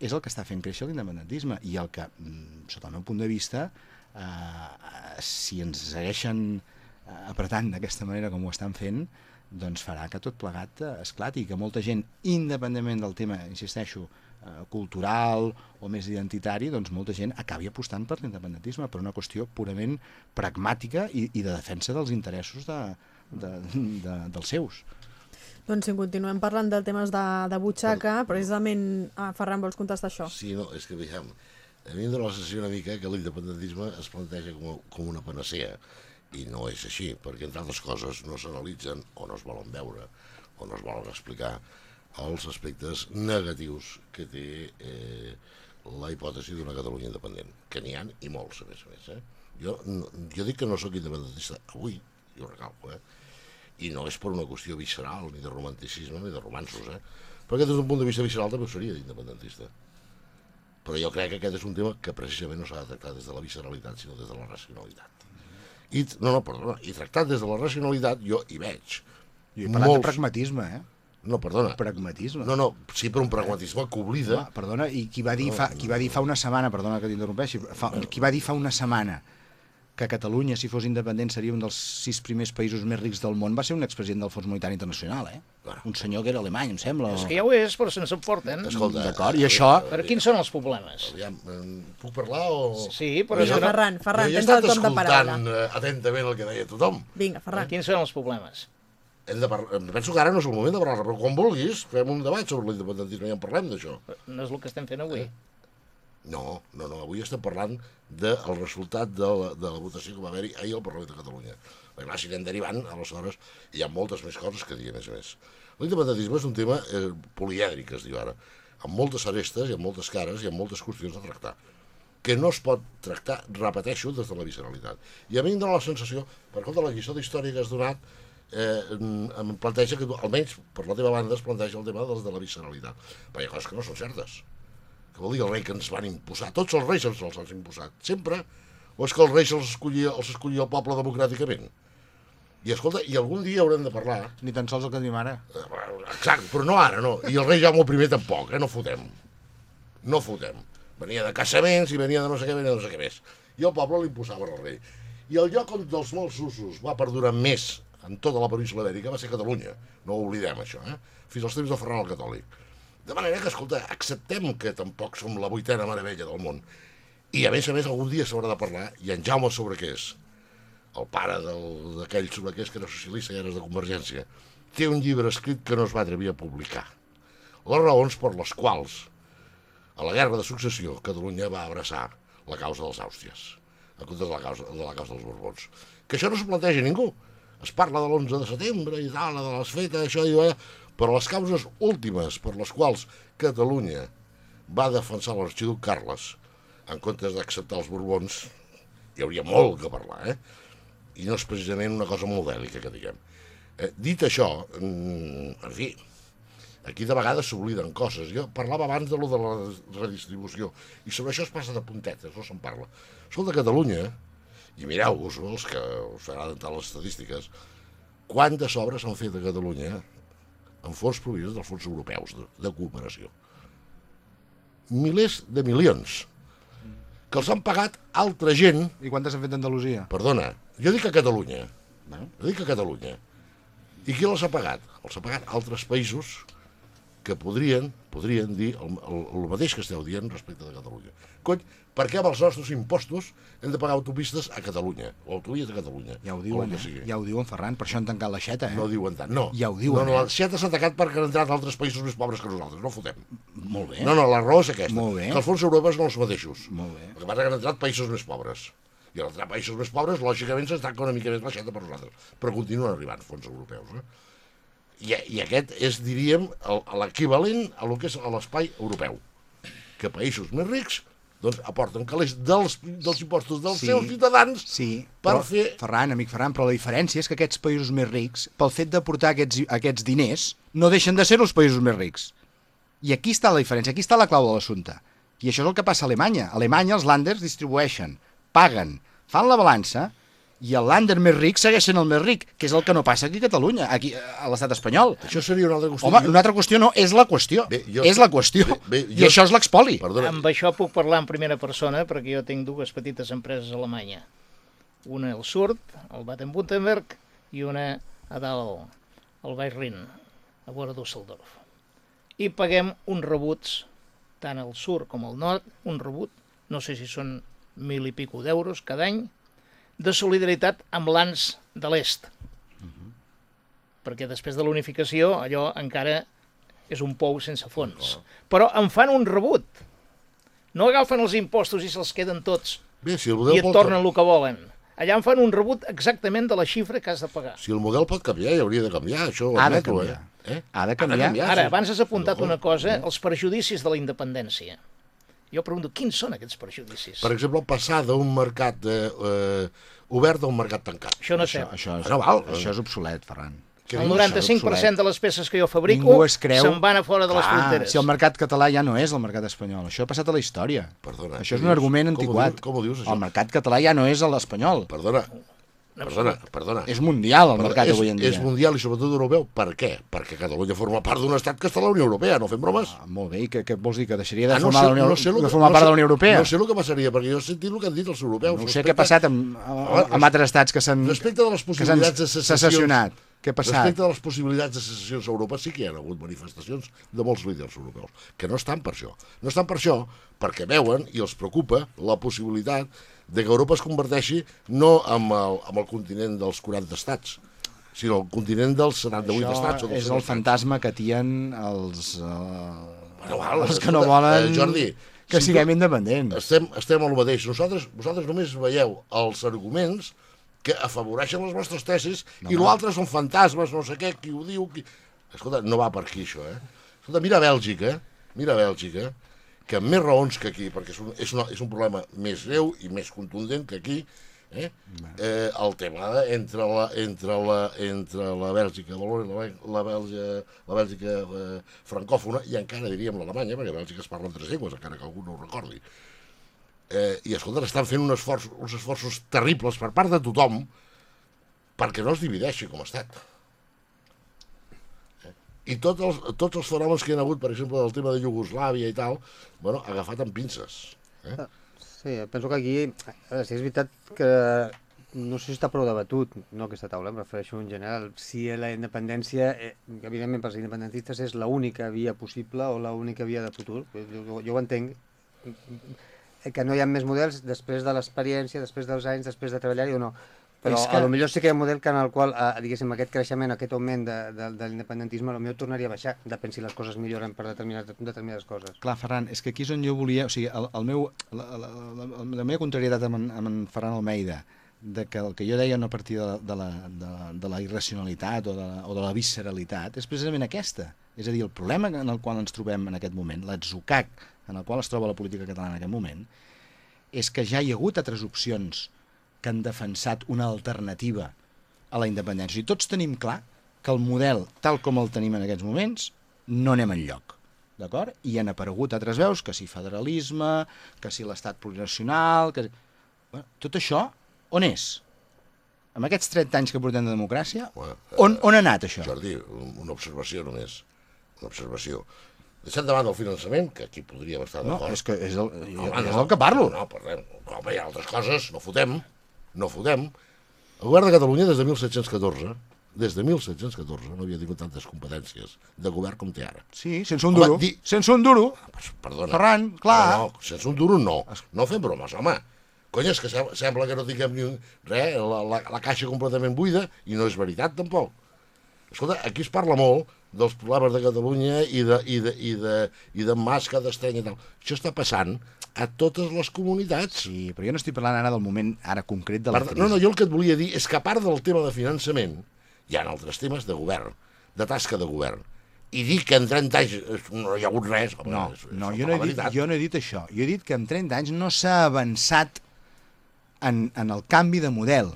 és el que està fent créixer l'independentisme i el que, mm, sota el meu punt de vista, eh, si ens segueixen eh, apretant d'aquesta manera com ho estan fent, doncs farà que tot plegat eh, esclati, que molta gent, independentment del tema, insisteixo, eh, cultural o més identitari, doncs molta gent acabi apostant per l'independentisme, per una qüestió purament pragmàtica i, i de defensa dels interessos de, de, de, dels seus. Doncs si continuem parlant de temes de, de butxaca, precisament... Ah, Ferran, vols contestar això? Sí, no, és que, diguem, a mi em dóna la sensació una mica que l'independentisme es planteja com, com una panacea, i no és així, perquè entre altres coses no s'analitzen o no es volen veure o no es volen explicar els aspectes negatius que té eh, la hipòtesi d'una Catalunya independent, que n'hi han i molts, a més a més. Eh? Jo, no, jo dic que no sóc independentista avui, jo recalco, eh? I no és per una qüestió visceral, ni de romanticisme, ni de romansos, eh? perquè des d'un punt de vista visceral també ho seria independentista. Però jo crec que aquest és un tema que precisament no s'ha de tractar des de la visceralitat, sinó des de la racionalitat. I, no, no, perdona, i tractat des de la racionalitat jo hi veig. Jo he parlat molts... de pragmatisme, eh? No, perdona. Pragmatisme. No, no, sí, però un pragmatisme que oblida... Home, perdona, i qui va dir, fa, qui va dir fa una setmana, perdona que t'interrompeixi, qui va dir fa una setmana que Catalunya, si fos independent, seria un dels sis primers països més rics del món, va ser un expresident del Fons Monetari Internacional, eh? Un senyor que era alemany, em sembla. És que ja ho és, però se'ns emporten. Escolta, D'acord, i això... Per quins són els problemes? Aviam, puc parlar o... Sí, però... Vinga, Ferran, Ferran, tens el torn de paraula. Jo he estat escoltant eh, atentament el que deia tothom. Vinga, Ferran. Quins són els problemes? Hem de par... Penso que ara no és el moment de parlar, però quan vulguis fem un debat sobre l'independentisme i en parlem d'això. No és el que estem fent avui. Eh? No, no, no, avui estem parlant del de resultat de la, de la votació que va haver-hi ahir al Parlament de Catalunya. Perquè clar, si anem derivant, aleshores hi ha moltes més coses que dir, a més a més. L'independentisme és un tema eh, polièdric, es diu ara, amb moltes arestes i amb moltes cares i amb moltes qüestions a tractar que no es pot tractar, repeteixo, des de la visceralitat. I a mi em dóna la sensació, per de la lliçó d'història que has donat, eh, em planteja que, almenys per la teva banda, es planteja el tema dels de la visceralitat. Però hi ha coses que no són certes que vol dir el rei que ens van imposar. Tots els reis ens els han imposat, sempre. O és que els reis els escollia, els escollia el poble democràticament? I escolta, i algun dia haurem de parlar... Ni tan sols el que tenim ara. Eh, exacte, però no ara, no. I el rei Jaume I tampoc, eh? No fotem. No fotem. Venia de casaments i venia de no sé què, venia de no sé què més. I el poble l'imposava al rei. I el lloc on dels molts usos va perdurar més en tota la península ibèrica va ser Catalunya. No ho oblidem, això, eh? Fins als temps de Ferran el Catòlic. De manera que, escolta, acceptem que tampoc som la vuitena meravella del món. I, a més a més, algun dia s'haurà de parlar, i en Jaume sobre què és, el pare d'aquell sobre què és, que era socialista i era de Convergència, té un llibre escrit que no es va atrevir a publicar. Les raons per les quals, a la guerra de successió, Catalunya va abraçar la causa dels Àustries, en comptes de la causa, de la causa dels Borbons. Que això no s'ho planteja ningú, es parla de l'11 de setembre i tal, de les fetes, això i però les causes últimes per les quals Catalunya va defensar l'arxiduc Carles en comptes d'acceptar els Borbons, hi hauria molt que parlar, eh? I no és precisament una cosa molt bèl·lica, que diguem. Eh, dit això, mm, en fi, aquí de vegades s'obliden coses. Jo parlava abans de lo de la redistribució, i sobre això es passa de puntetes, no se'n parla. Escolta, Catalunya, i mireu-vos, els que us agraden tant les estadístiques, quantes obres s'han fet a Catalunya en fons provinents dels fons europeus de, de cooperació. Milers de milions que els han pagat altra gent, I quantes han fet d'Andalusia? perdona, jo dic a Catalunya, Bueno. jo dic a Catalunya, i qui els ha pagat? Els ha pagat altres països que podrien, podrien dir el, el, el mateix que esteu dient respecte de Catalunya. Cony, per què amb els nostres impostos hem de pagar autopistes a Catalunya, o autovies a Catalunya? Ja ho diuen, eh? Ja ho diuen, Ferran, per això han tancat l'aixeta, eh? No diuen tant, no. Ja ho diuen, No, no, eh? la Xeta s'ha atacat perquè han entrat altres països més pobres que nosaltres, no fotem. Molt bé. No, no, la raó és aquesta. Molt bé. Que els fons europeus són els mateixos. Molt bé. El que passa que han entrat països més pobres. I entrar països més pobres, lògicament, s'està una mica més baixeta per nosaltres. Però continuen arribant fons europeus. Eh? I, I aquest és, diríem, l'equivalent a lo que és a l'espai europeu. Que països més rics doncs, aporten calés dels, dels impostos dels Sí. seus ciutadans Sí, per però, fer... Ferran, amic Ferran, però la diferència és que aquests països més rics, pel fet de portar aquests, aquests diners, no deixen de ser els països més rics. I aquí està la diferència, aquí està la clau de l'assumpte. I això és el que passa a Alemanya. A Alemanya els landers distribueixen, paguen, fan la balança, i el lander més ric segueix sent el més ric, que és el que no passa aquí a Catalunya, aquí a l'estat espanyol. Això seria una altra qüestió. Home, una altra qüestió no, és la qüestió. Bé, jo- és la qüestió. bé, bé, I jo- això és l'expoli. Perdona, Amb això puc parlar en primera persona perquè jo tinc dues petites empreses a Alemanya. Una al sud, al Baden-Württemberg, i una a dalt, al Baix Rin, a vora Düsseldorf. I paguem uns rebuts, tant al sud com al nord, un rebut, no sé si són mil i pico d'euros cada any, de solidaritat amb l'ANS de l'Est. Perquè després de l'unificació allò encara és un pou sense fons. Però en fan un rebut. No agafen els impostos i se'ls queden tots bé, si el i model et pot... tornen el que volen. Allà en fan un rebut exactament de la xifra que has de pagar. Si el model pot canviar, i hauria de canviar, això Ha de admeto, canviar. Eh? Eh? Ha de canviar. Ara, abans has apuntat No, una cosa, els perjudicis de la independència. Jo pregunto, quins són aquests perjudicis? Per exemple, passar d'un mercat eh, eh, obert a un mercat tancat. Això no Això, sé. això, és, No val. això és obsolet, Ferran. El dius? 95% de les peces que jo fabrico se'n van a fora de les Clar, fronteres. Si el mercat català ja no és el mercat espanyol, això ha passat a la història. Perdona, això és un dius? argument Com ho antiquat. dius? Com ho dius, això? El mercat català ja no és l'espanyol. Perdona, perdona, perdona. És mundial el mercat és, avui en dia. és mundial i sobretot europeu. Per què? Perquè Catalunya forma part d'un estat que està a la Unió Europea, no fem bromes. Ah, molt bé, i què, què vols dir? Que deixaria de Ah, no formar, sé- la Unió, no sé lo de que- formar no part sé- de la Unió Europea? No sé el que passaria, perquè jo he sentit el que han dit els europeus. No sé què ha passat amb, amb, amb altres estats que s'han Respecte de les que possibilitats de secessionat. Què ha passat? Respecte de les possibilitats de secessions a Europa, sí que hi ha hagut manifestacions de molts líders europeus, que no estan per això. No estan per això perquè veuen i els preocupa la possibilitat de que Europa es converteixi no amb el, amb el continent dels 40 estats, sinó el continent dels 78 estats. o dels és 100 el estats. fantasma que tien els, uh, Bueno, val, els que no escolta, volen eh, Jordi, que si siguem independents. estem, estem al mateix. Nosaltres, vosaltres només veieu els arguments que afavoreixen les vostres tesis no, i l'altre són fantasmes, no sé què, qui ho diu... Qui... Escolta, no va per aquí, això, eh? Escolta, mira Bèlgica, mira Bèlgica, que amb més raons que aquí, perquè és un, és, una, és un problema més greu i més contundent que aquí, eh? Eh, el tema entre, la, entre, la, entre la Bèlgica Valor i la, la Bèlgica, la Bèlgica eh, francòfona, i encara diríem l'Alemanya, perquè a Bèlgica es parlen tres llengües, encara que algú no ho recordi. Eh, I, escolta, estan fent un esforç, uns esforços terribles per part de tothom perquè no es divideixi com a estat. I tots els, tots els fenòmens que hi ha hagut, per exemple, del tema de Iugoslàvia i tal, bueno, agafat amb pinces. Eh? Sí, penso que aquí, si és veritat que no sé si està prou debatut, no aquesta taula, em refereixo en general, si la independència, eh, evidentment pels independentistes és l'única via possible o l'única via de futur, jo, jo ho entenc, eh, que no hi ha més models després de l'experiència, després dels anys, després de treballar-hi o no. Però És que... que- a lo millor sí que hi ha un model que en el qual, eh, diguéssim, aquest creixement, aquest augment de, de, de l'independentisme, a lo millor tornaria a baixar, depèn si les coses milloren per determinades, determinades coses. Clar, Ferran, és que aquí és on jo volia... O sigui, el, el meu, la, la, la, la, la meva contrarietat amb en, amb en Ferran Almeida de que el que jo deia a partir de, de, la, de, la, de la irracionalitat o de la, o de la visceralitat és precisament aquesta. És a dir, el problema en el qual ens trobem en aquest moment, l'atzucac en el qual es troba la política catalana en aquest moment, és que ja hi ha hagut altres opcions que han defensat una alternativa a la independència. I tots tenim clar que el model, tal com el tenim en aquests moments, no anem en lloc. D'acord? I han aparegut altres veus, que si federalisme, que si l'estat plurinacional... Que... Bueno, tot això, on és? Amb aquests 30 anys que portem de democràcia, Bueno, on, on ha anat això? Jordi, un- una observació només. Una observació. Deixant davant del finançament, que aquí podríem estar No, d'acord. és que és el, jo, Home, és el que parlo. No, no, parlem. Home, hi ha altres coses, no fotem. No fotem. El govern de Catalunya des de 1714, des de 1714, no havia tingut tantes competències de govern com té ara. Sí, sense un Home, duro. di- Sense un duro. Pues, perdona. Ferran, clar. No, no, sense un duro no. No fem bromes, home. Cony, és que sem- sembla que no tinguem ni un, res, la, la, la caixa completament buida, i no és veritat, tampoc. Escolta, aquí es parla molt dels problemes de Catalunya i de, i de, i de, i de Mas que d'estreny i tal. Això està passant a totes les comunitats. Sí, però jo no estic parlant ara del moment ara concret de la crisi. no, no, jo el que et volia dir és que a part del tema de finançament, hi ha altres temes de govern, de tasca de govern. I dir que en 30 anys eh, no hi ha hagut res... Home, No, és, és no jo, no he dit, jo no he dit això. Jo he dit que en 30 anys no s'ha avançat en, en el canvi de model.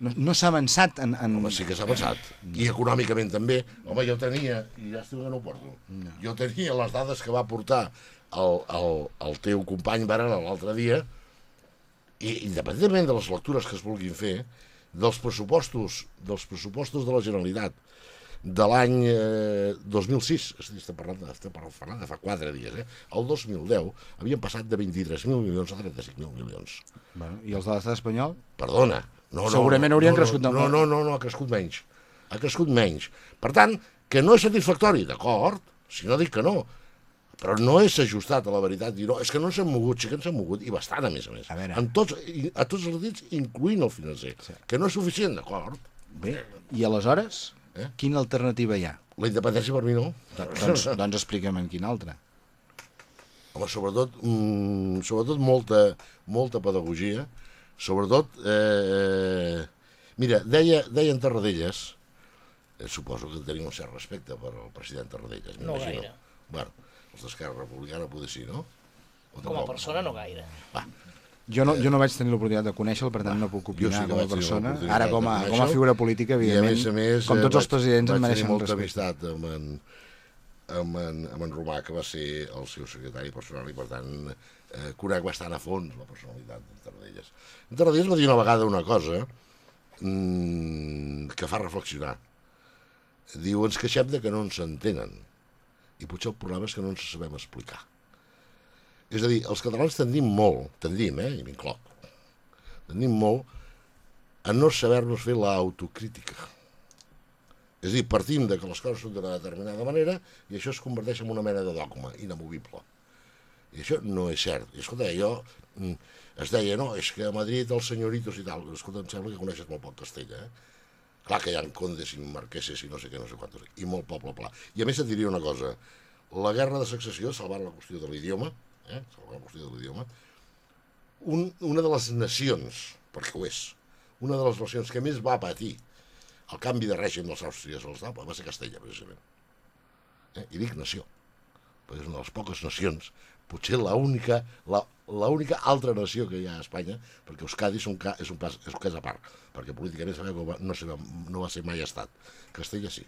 No, no s'ha avançat en... en... Home, sí que s'ha avançat. I econòmicament també. Home, jo tenia, i ja estic que no ho porto, no. jo tenia les dades que va portar el, el, el teu company Barana l'altre dia, i independentment de les lectures que es vulguin fer, dels pressupostos, dels pressupostos de la Generalitat de l'any eh, 2006, és a dir, estem parlant, estem parlant de fa quatre dies, eh? el 2010 havien passat de 23.000 milions a 35.000 milions. Bueno, I els de l'estat espanyol? Perdona. No, no, Segurament no, haurien no, crescut no, molt. no, no, no, ha crescut menys. Ha crescut menys. Per tant, que no és satisfactori, d'acord, si no dic que no, però no és ajustat a la veritat dir, no, és que no s'han mogut, sí que ens han mogut, i bastant, a més a més. A veure. En tots, a tots els dits, incloent el financer, sí. que no és suficient, d'acord? Bé, i aleshores, Eh? quina alternativa hi ha? La independència per mi no. Doncs, doncs explica'm en quina altra. Home, sobretot, mm, sobretot molta, molta pedagogia, sobretot, eh, mira, deia, deia en Tarradellas, eh, suposo que teniu un cert respecte per al president Tarradellas, No m'imagino. gaire. Bueno, els d'Esquerra Republicana poder sí, no? O Com a persona no gaire. Jo no, jo no vaig tenir l'oportunitat de conèixer-lo, per tant no puc opinar sí com a vaig tenir persona. Ara, com a, com a figura política, I a evidentment, més a més, com eh, tots els vaig- presidents, em vaig mereixen tenir un molta respecte. amistat amb en, amb, en, amb en Romà, que va ser el seu secretari personal, i per tant eh, conec bastant a fons la personalitat de Tarradellas. En Tarradellas va dir una vegada una cosa mm, que fa reflexionar. Diu, ens queixem de que no ens entenen. I potser el problema és que no ens sabem explicar. És a dir, els catalans tendim molt, tendim, eh, i m'incloc, tendim molt a no saber-nos fer l'autocrítica. És a dir, partim de que les coses són d'una determinada manera i això es converteix en una mena de dogma inamovible. I això no és cert. I escolta, jo mm, es deia, no, és que a Madrid els senyoritos i tal. Escolta, em sembla que coneixes molt poc Castella, eh? Clar que hi ha condes i marqueses i no sé què, no sé quantos, i molt poble pla. I a més et diria una cosa, la guerra de secessió, salvant la qüestió de l'idioma, eh? salvant la qüestió de l'idioma, un, una de les nacions, perquè ho és, una de les nacions que més va patir el canvi de règim dels àustries als Napa va ser Castella, precisament. Eh? I dic nació, perquè és una de les poques nacions, potser l'única l'única altra nació que hi ha a Espanya, perquè Euskadi és un, ca, és un, pas, és un cas a part, perquè políticament sabeu que no, va, no va ser mai estat. Castella sí,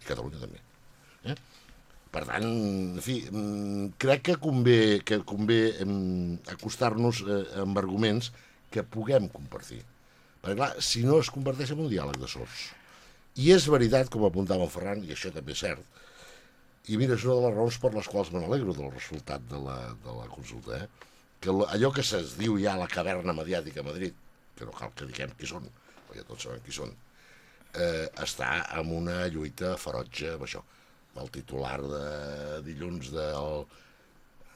i Catalunya també. Eh? Per tant, en fi, mm, crec que convé, que convé acostar-nos eh, amb arguments que puguem compartir. Perquè, clar, si no es converteix en un diàleg de sords. I és veritat, com apuntava en Ferran, i això també és cert, i mira, és una de les raons per les quals me n'alegro del resultat de la, de la consulta, eh? que allò que se'ns diu ja la caverna mediàtica a Madrid, que no cal que diguem qui són, perquè tots sabem qui són, eh, està en una lluita ferotge amb això. El titular de dilluns del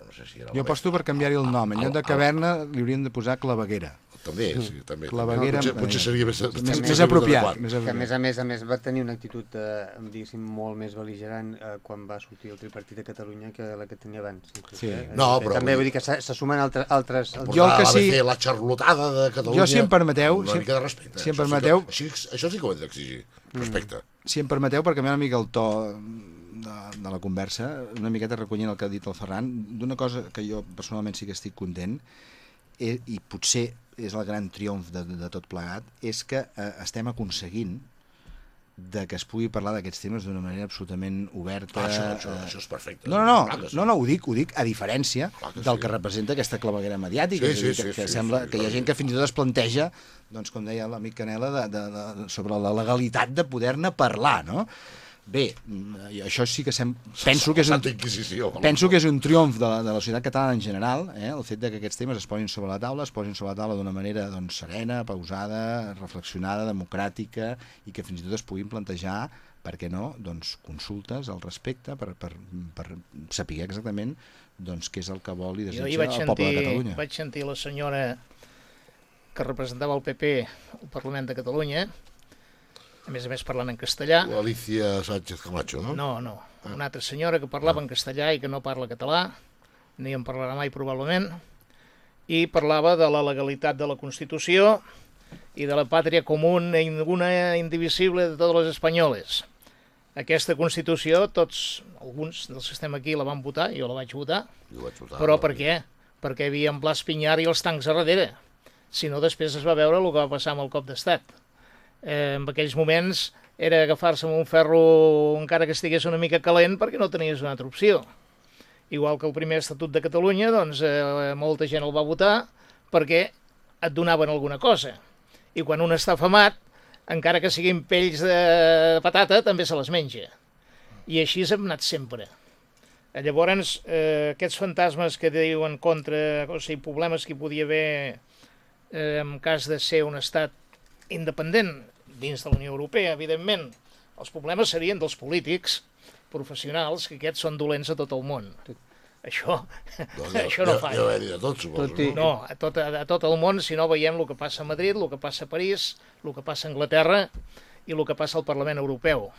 no sé si era... Jo aposto per canviar-hi el nom. En lloc de caverna li haurien de posar claveguera. També, sí, també. Claveguera Potser, potser seria més, Més, més apropiat. Més Que a més a més a més va tenir una actitud, eh, diguéssim, molt més bel·ligerant eh, quan va sortir el tripartit de Catalunya que la que tenia abans. Sí. Eh? No, Eh, però També vull dir que se, sumen altres... altres Jo el que sí- Fer la xarlotada de Catalunya... Jo, si em permeteu, Una si- mica de respecte. si em Això permeteu- Sí que, això sí que ho hem d'exigir. Respecte. Si em permeteu, per canviar una mica el to de, de la conversa, una miqueta recollint el que ha dit el Ferran, d'una cosa que jo personalment sí que estic content, i, i potser és el gran triomf de, de tot plegat, és que eh, estem aconseguint de que es pugui parlar d'aquests temes d'una manera absolutament oberta. Ah, això, això, eh, això és perfecte. No, no, no, que sí. no, no, ho dic, ho dic a diferència que del sí. que representa aquesta claveguera mediàtica, Sí, dir, sí, que, sí, que sí, sembla sí, que hi ha sí. gent que fins i tot es planteja, doncs, com deia l'amic Canela, de, de, de, sobre la legalitat de poder-ne parlar, no? Bé, mm, i això sí que sem... penso que és un, penso que és un triomf de la, de la societat catalana en general, eh? el fet de que aquests temes es posin sobre la taula, es posin sobre la taula d'una manera doncs, serena, pausada, reflexionada, democràtica, i que fins i tot es puguin plantejar per què no, doncs, consultes al respecte per, per, per saber exactament doncs, què és el que vol i desitja el poble de sentir, Catalunya. vaig sentir la senyora que representava el PP al Parlament de Catalunya, a més a més parlant en castellà. Alicia Sánchez Camacho, no? No, no, una altra senyora que parlava en castellà i que no parla català, ni en parlarà mai probablement, i parlava de la legalitat de la Constitució i de la pàtria común i una indivisible de totes les espanyoles. Aquesta Constitució, tots, alguns dels que estem aquí la van votar, jo la vaig votar, Jo vaig votar, però no? per què? Perquè hi havia en Blas Pinyar i els tancs a darrere. Si no, després es va veure el que va passar amb el cop d'estat. Eh, en aquells moments era agafar-se amb un ferro encara que estigués una mica calent perquè no tenies una altra opció. Igual que el primer Estatut de Catalunya, doncs eh, molta gent el va votar perquè et donaven alguna cosa. I quan un està afamat, encara que siguin pells de patata, també se les menja. I així hem anat sempre. Llavors, eh, aquests fantasmes que diuen contra, o sigui, problemes que hi podia haver eh, en cas de ser un estat independent dins de la Unió Europea, evidentment, els problemes serien dels polítics professionals, que aquests són dolents a tot el món. Això, Doncs això no jo, falla. Jo he dit de tot, suposo. Tot i- No, a tot, a tot el món, si no veiem el que passa a Madrid, el que passa a París, el que passa a Anglaterra i el que passa al Parlament Europeu.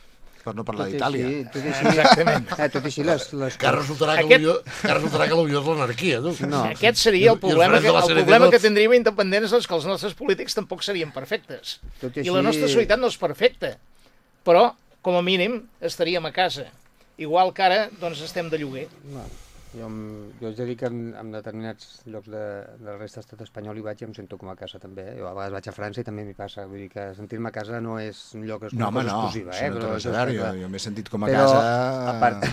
Per no parlar d'Itàlia. així- Tot i així, Exactament. eh, tot i així les, les, Que resultarà que, Aquest- Aquest... que, resultarà que l'Unió és l'anarquia, tu. No. Aquest seria el problema, que, el problema que tindríem independents és que els nostres polítics tampoc serien perfectes. Tot I, i la així- nostra societat no és perfecta, però, com a mínim, estaríem a casa. Igual que ara, doncs, estem de lloguer. No. Jo, em- jo haig de dir que en, en determinats llocs de, de la resta de l'estat espanyol hi vaig i em sento com a casa també. Eh? Jo a vegades vaig a França i també m'hi passa. Vull dir que sentir-me a casa no és un lloc és No, home, no, exclusiva. Eh? no Però veure. Jo, jo m'he sentit com a Però, casa a part-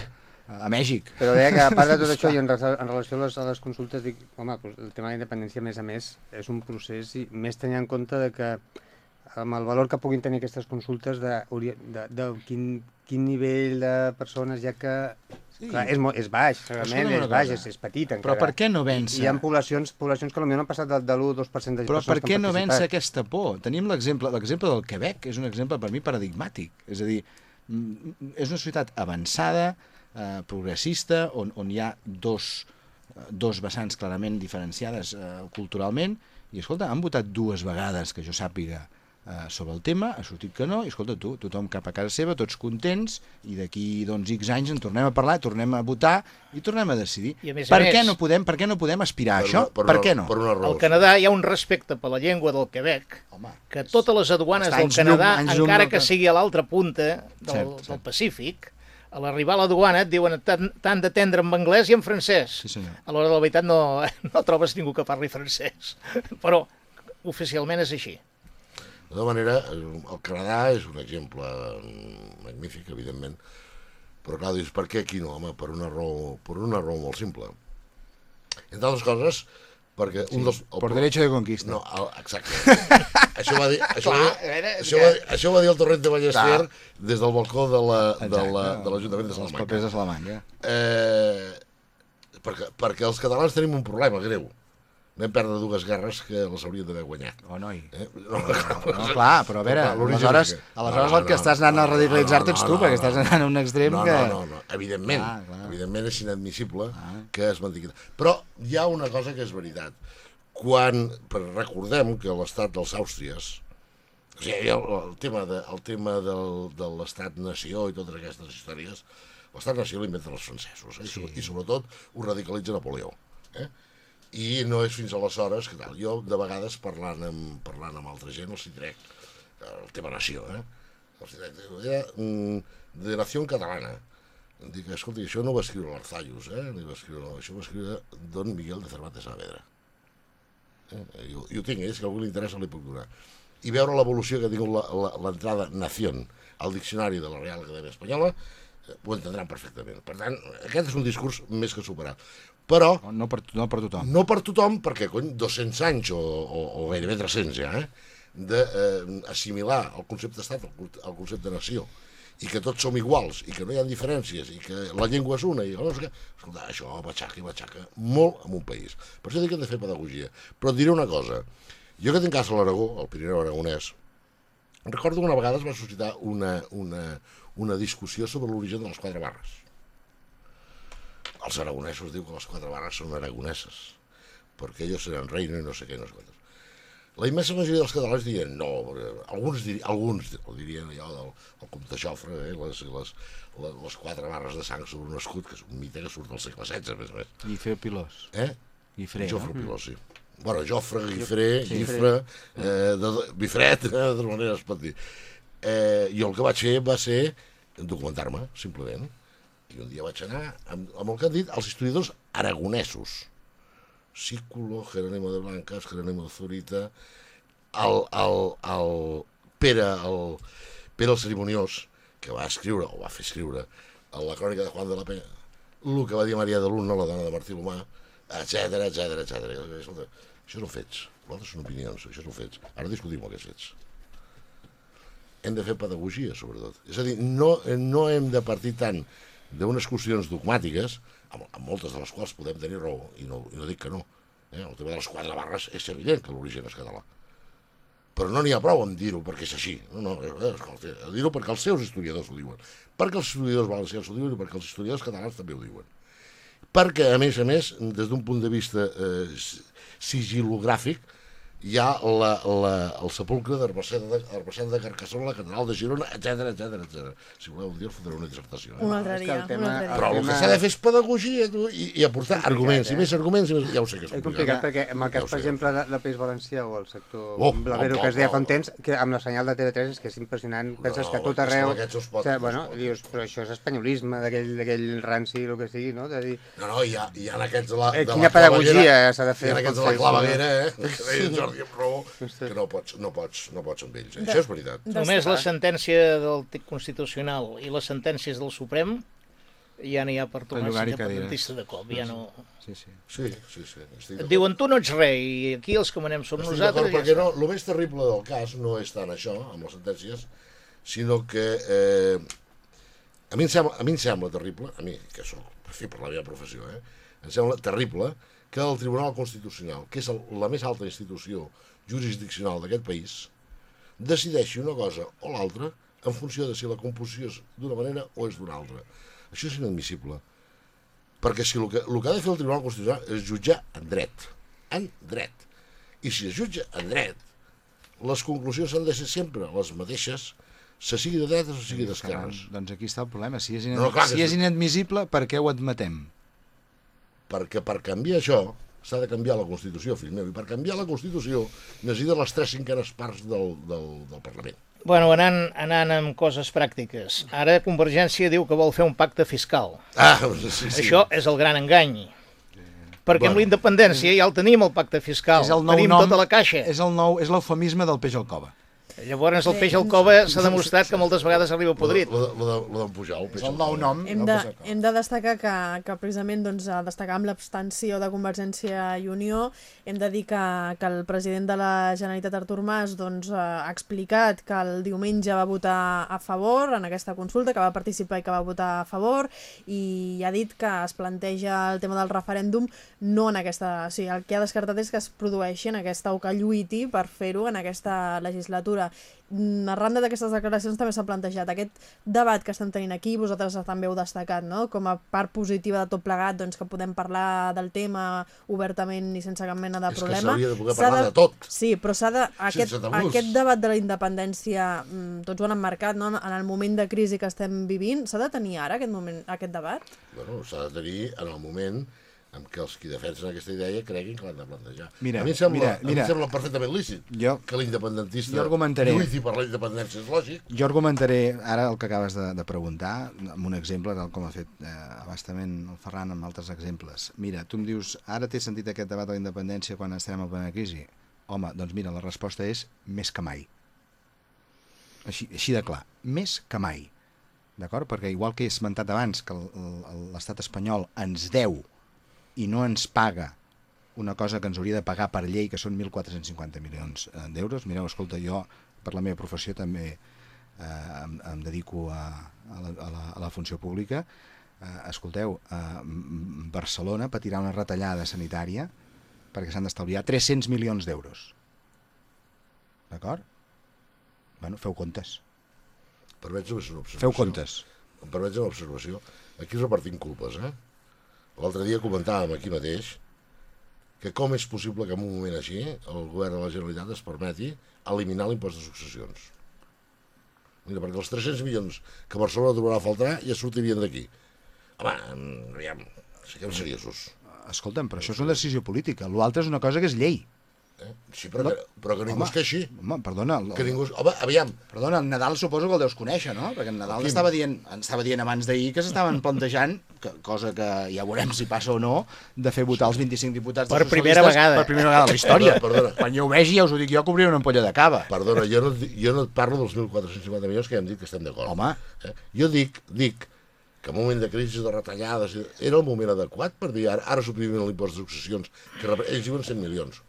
a, Mèxic. Però deia que a part de tot això i en, en relació a les, a les consultes, dic, home, el tema de la independència, a més a més, és un procés, i més tenint en compte de que amb el valor que puguin tenir aquestes consultes de, ori- de, de quin, quin nivell de persones ja que... Sí. Clar, és, és baix, realment, és baix, és, és petit encara. Però per què no vèncer? Hi ha poblacions, poblacions que potser no han passat de, de l'1-2% de Però per què no vèncer aquesta por? Tenim l'exemple l'exemple del Quebec, és un exemple per mi paradigmàtic. És a dir, mm, és una societat avançada, eh, progressista, on, on hi ha dos, eh, dos vessants clarament diferenciades eh, culturalment, i escolta, han votat dues vegades, que jo sàpiga, eh, sobre el tema, ha sortit que no, i escolta, tu, tothom cap a casa seva, tots contents, i d'aquí doncs, X anys en tornem a parlar, tornem a votar i tornem a decidir. I a més a per, més- què no podem, per què no podem aspirar a això? Per, una, què no? Per una raó. Al Canadà hi ha un respecte per la llengua del Quebec, Home, que totes les aduanes del llum- Canadà, llum encara del que sigui a l'altra punta del, Cert, del cert. Pacífic, a l'arribar a la duana et diuen "T'han- t'han d'atendre en anglès i en francès. Sí, senyor. A l'hora de la veritat no, no trobes ningú que parli francès, però oficialment és així. De tota manera, el Canadà és un exemple mm, magnífic, evidentment, però clar, dius, per què aquí no? Home, per una raó, per una raó molt simple. Entre altres coses, perquè un dels... el Por pro- derecho de conquista. No, el, exacte. això, va dir, això, va dir, això, va, dir- això va dir el Torrent de Ballester Clar. des del balcó de la- de la- de l'Ajuntament de Els Salamanca. papers de Salamanca. Eh, perquè, perquè els catalans tenim un problema greu. Vam perdre dues guerres que les hauríem d'haver guanyat. Oh, noi. Eh? No, No, clar, però a veure, l'origen aleshores, aleshores No, el que no, estàs anant no, a radicalitzar-te no, ets no, tu, no, perquè no, estàs anant a un extrem no, que... No, no, no, evidentment, Ah, clar. evidentment és inadmissible que es mantingui. Però hi ha una cosa que és veritat. Quan, per, recordem que l'estat dels Àustries, o sigui, el, el tema, de, el tema del, de l'estat-nació i totes aquestes històries, l'estat-nació l'inventen els francesos, eh? sí. i sobretot ho radicalitza Napoleó. Eh? I no és fins aleshores que tal. Jo, de vegades, parlant amb, parlant amb altra gent, els eh, el tema nació, eh? Els trec, era mm, de nació catalana. Dic, escolta, això no ho va escriure l'Arzallus, eh? Ni va escriure, això ho va escriure Don Miguel de Cervantes Saavedra. Eh? I ho tinc, eh? si a algú li interessa li puc donar. I veure l'evolució que ha tingut l'entrada nación al diccionari de la Real Acadèmia Espanyola, eh, ho entendran perfectament. Per tant, aquest és un discurs més que superat. Però No, no, per, no per tothom. no per tothom, perquè, cony, 200 anys o, o, o gairebé 300 ja, eh? d'assimilar el concepte d'estat al concepte de nació i que tots som iguals i que no hi ha diferències i que la llengua és una i no sé què, escolta, això batxaca i batxaca molt en un país. Per això dic que hem de fer pedagogia. Però et diré una cosa, jo que tinc casa a l'Aragó, al Pirineu Aragonès, recordo que una vegada es va suscitar una, una, una discussió sobre l'origen de les quatre barres. Els aragonesos diu que les quatre barres són aragoneses, perquè ells eren reino i no sé què, no sé quantes. La immensa majoria dels catalans diuen no, alguns, diri, alguns dirien allò del el comte Jofre, eh, les, les, les, les quatre barres de sang sobre un escut, que és un mite que surt del segle XVI, a més a més. Guifré Pilós. Eh? Guifré, Jofre no? Pilós, sí. Bueno, Jofre, Guifré, Guifre, eh, de, Bifret, eh, de maneres es pot dir. Eh, jo el que vaig fer va ser documentar-me, simplement. I un dia vaig anar amb, amb el que han dit els historiadors aragonesos. Cículo, Jerónimo de Blancas, Jerónimo de Zurita, el, el, el Pere, el, Pere el Cerimoniós, que va escriure, o va fer escriure, a la crònica de Juan de la Pena, el que va dir Maria de Luna, la dona de Martí Lomà, etc etc etc. Això són fets, l'altre són opinions, això són fets. Ara discutim aquests fets. Hem de fer pedagogia, sobretot. És a dir, no, no hem de partir tant d'unes qüestions dogmàtiques, amb, amb moltes de les quals podem tenir raó, i no, i no dic que no. Eh? El tema de les quatre barres és evident que l'origen és català. Però no n'hi ha prou en dir-ho perquè és així. No, no, eh, escolta, a dir-ho perquè els seus historiadors ho diuen. Perquè els historiadors valencians ho diuen i perquè els historiadors catalans també ho diuen perquè, a més a més, des d'un punt de vista eh, sigilogràfic, hi ha la, la, el sepulcre d'Herbasseda de, de Carcassona, la catedral de Girona, etc etc etc. Si voleu un dia, us fotré una dissertació. Un Eh? altre és que dia, el tema- un altre dia. Però el que s'ha de fer és pedagogia tu, i, i aportar arguments, eh? i més arguments, i més... ja ho sé que és És complicat. complicat perquè en el Ja cas, ho per sé. exemple, de, de País Valencià o el sector Oh, Blavero oh, que es deia oh, fa oh. un temps, que amb la senyal de TV3 és que és impressionant, penses no, que a tot que arreu... pot, o sigui, bueno, pot. dius, però això és espanyolisme, d'aquell d'aquell ranci, el que sigui, no? De dir, No, no, hi ha, hi ha aquests de la, Eh, de quina la pedagogia s'ha de fer Hi ha aquests de la Consell, claveguera, eh? Que en Jordi amb raó, que no pots, no pots, no pots amb ells. Eh? Això és veritat. Només la sentència del Tic Constitucional i les sentències del Suprem ja n'hi ha per tornar a llogar-hi ser cadires. independentista de cop. Ja no... Sí, sí. Sí, sí, sí. estic diuen, tu no ets rei, i aquí els que manem som Estic nosaltres. perquè ja no, el més terrible del cas no és tant això, amb les sentències, sinó que eh, a, mi em sembla, a mi em sembla terrible, a mi, que sóc, per fi, per la meva professió, eh, em sembla terrible que el Tribunal Constitucional, que és el, la més alta institució jurisdiccional d'aquest país, decideixi una cosa o l'altra en funció de si la composició és d'una manera o és d'una altra. Això és inadmissible. Perquè si el que, el que ha de fer el Tribunal Constitucional és jutjar en dret. En dret. I si es jutja en dret, les conclusions han de ser sempre les mateixes, se sigui de dret o se sigui d'esquerres. Doncs aquí està el problema. Si és, No, inad... no, clar si és inadmissible, per què ho admetem? Perquè per canviar això s'ha de canviar la Constitució, fill meu, i per canviar la Constitució necessita les tres cinquenes parts del, del, del Parlament. Bueno, anant, anant amb coses pràctiques. Ara Convergència diu que vol fer un pacte fiscal. Ah, sí, sí. Això és el gran engany. Perquè amb Bueno. la independència ja el tenim, el pacte fiscal. és el nou tenim nom, tota la caixa. És el nou, és l'eufemisme del peix al cova. Llavors el peix al cova s'ha demostrat que moltes vegades arriba podrit. Lo, lo, lo, lo d'en Pujol. És el nou nom. Hem de, hem de destacar que, que precisament doncs, a destacar amb l'abstenció de Convergència i Unió hem de dir que, que el president de la Generalitat Artur Mas doncs, eh, ha explicat que el diumenge va votar a favor en aquesta consulta, que va participar i que va votar a favor i ha dit que es planteja el tema del referèndum no en aquesta... O sigui, el que ha descartat és que es produeixi en aquesta o que lluiti per fer-ho en aquesta legislatura. Arran d'aquestes declaracions també s'ha plantejat aquest debat que estem tenint aquí, vosaltres també heu destacat, no? com a part positiva de tot plegat, doncs que podem parlar del tema obertament i sense cap mena de És que problema. s'hauria de poder parlar de tot. Sí, però s'ha de... Aquest, aquest debat de la independència, mm, tots ho han emmarcat, no? en el moment de crisi que estem vivint, s'ha de tenir ara aquest, moment, aquest debat? Bueno, s'ha de tenir en el moment en què els qui defensen aquesta idea creguin que l'han de plantejar. Mira, a mi em sembla, mira, mira. em sembla perfectament lícit Jo- que l'independentista jo argumentaré. lluiti per la independència, és lògic. Jo argumentaré ara el que acabes de, de preguntar amb un exemple, tal com ha fet eh, abastament el Ferran amb altres exemples. Mira, tu em dius, ara té sentit aquest debat de la independència quan estem en plena crisi? Home, doncs mira, la resposta és més que mai. Així, així de clar, més que mai. D'acord? Perquè igual que he esmentat abans que l'estat espanyol ens deu i no ens paga una cosa que ens hauria de pagar per llei, que són 1.450 milions eh, d'euros. Mireu, escolta, jo, per la meva professió, també eh, em, em dedico a, a, la, a, la, a la funció pública. Eh, escolteu, eh, Barcelona patirà una retallada sanitària perquè s'han d'estalviar 300 milions d'euros. D'acord? Bueno, feu comptes. Permets una observació. Feu comptes. Em permets una observació? Aquí repartim culpes, eh? L'altre dia comentàvem aquí mateix que com és possible que en un moment així el govern de la Generalitat es permeti eliminar l'impost de successions. Mira, perquè els 300 milions que Barcelona trobarà a faltar ja sortirien d'aquí. Home, aviam, siguem seriosos. Escolta'm, però això és una decisió política. L'altre és una cosa que és llei. Eh? Sí, però, que, però que ningú Home. es queixi. Home, perdona, el, Que ningú... Home, aviam, Perdona, el Nadal suposo que el deus conèixer, no? Perquè el Nadal estava dient, estava dient abans d'ahir que s'estaven plantejant, que, cosa que ja veurem si passa o no, de fer votar els 25 diputats Per primera vegada. Per primera vegada a la història. Perdona, perdona. Quan jo ho vegi, ja us ho dic jo, que obriré una ampolla de cava. Perdona, jo no, jo no et parlo dels 1.450 milions que ja hem dit que estem d'acord. Home. Eh? Jo dic, dic que en un moment de crisi, de retallades, era el moment adequat per dir ara, ara suprimim l'impost de successions, que ells diuen 100 milions.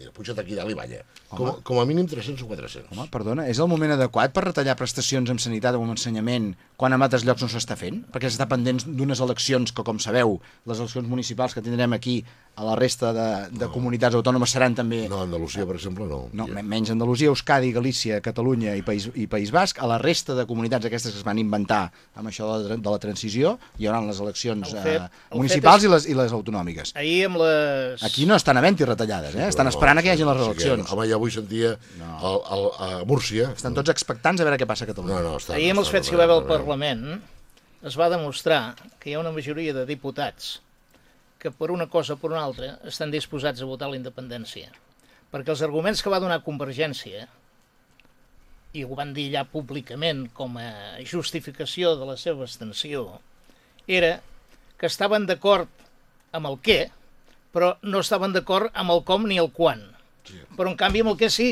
Mira, puja't aquí dalt i balla. Com, com a mínim 300 o 400. Home, perdona, és el moment adequat per retallar prestacions en sanitat o en ensenyament quan en altres llocs no s'està fent? Perquè s'està pendent d'unes eleccions que, com sabeu, les eleccions municipals que tindrem aquí a la resta de, de comunitats autònomes seran també No, Andalusia, per exemple, no. No, Ja. me- menys Andalusia, Euskadi, Galícia, Catalunya i País, i País Basc, a la resta de comunitats aquestes que es van inventar amb això de la, de la transició, hi haurà les eleccions El fet- eh, el municipals és- i, les, i les autonòmiques. Ahir amb les... Aquí no estan havent-hi retallades, eh? estan esperant a que hi hagin les Sí eleccions. Home, ja avui sentia No. el, el, a Múrcia... Estan tots expectants a veure què passa a Catalunya. No, no, estan, Ahir amb els fets que hi va haver al preparant. Parlament es va demostrar que hi ha una majoria de diputats que per una cosa o per una altra estan disposats a votar la independència. Perquè els arguments que va donar Convergència, i ho van dir ja públicament com a justificació de la seva abstenció, era que estaven d'acord amb el què, però no estaven d'acord amb el com ni el quan. Sí. Però en canvi amb el què sí.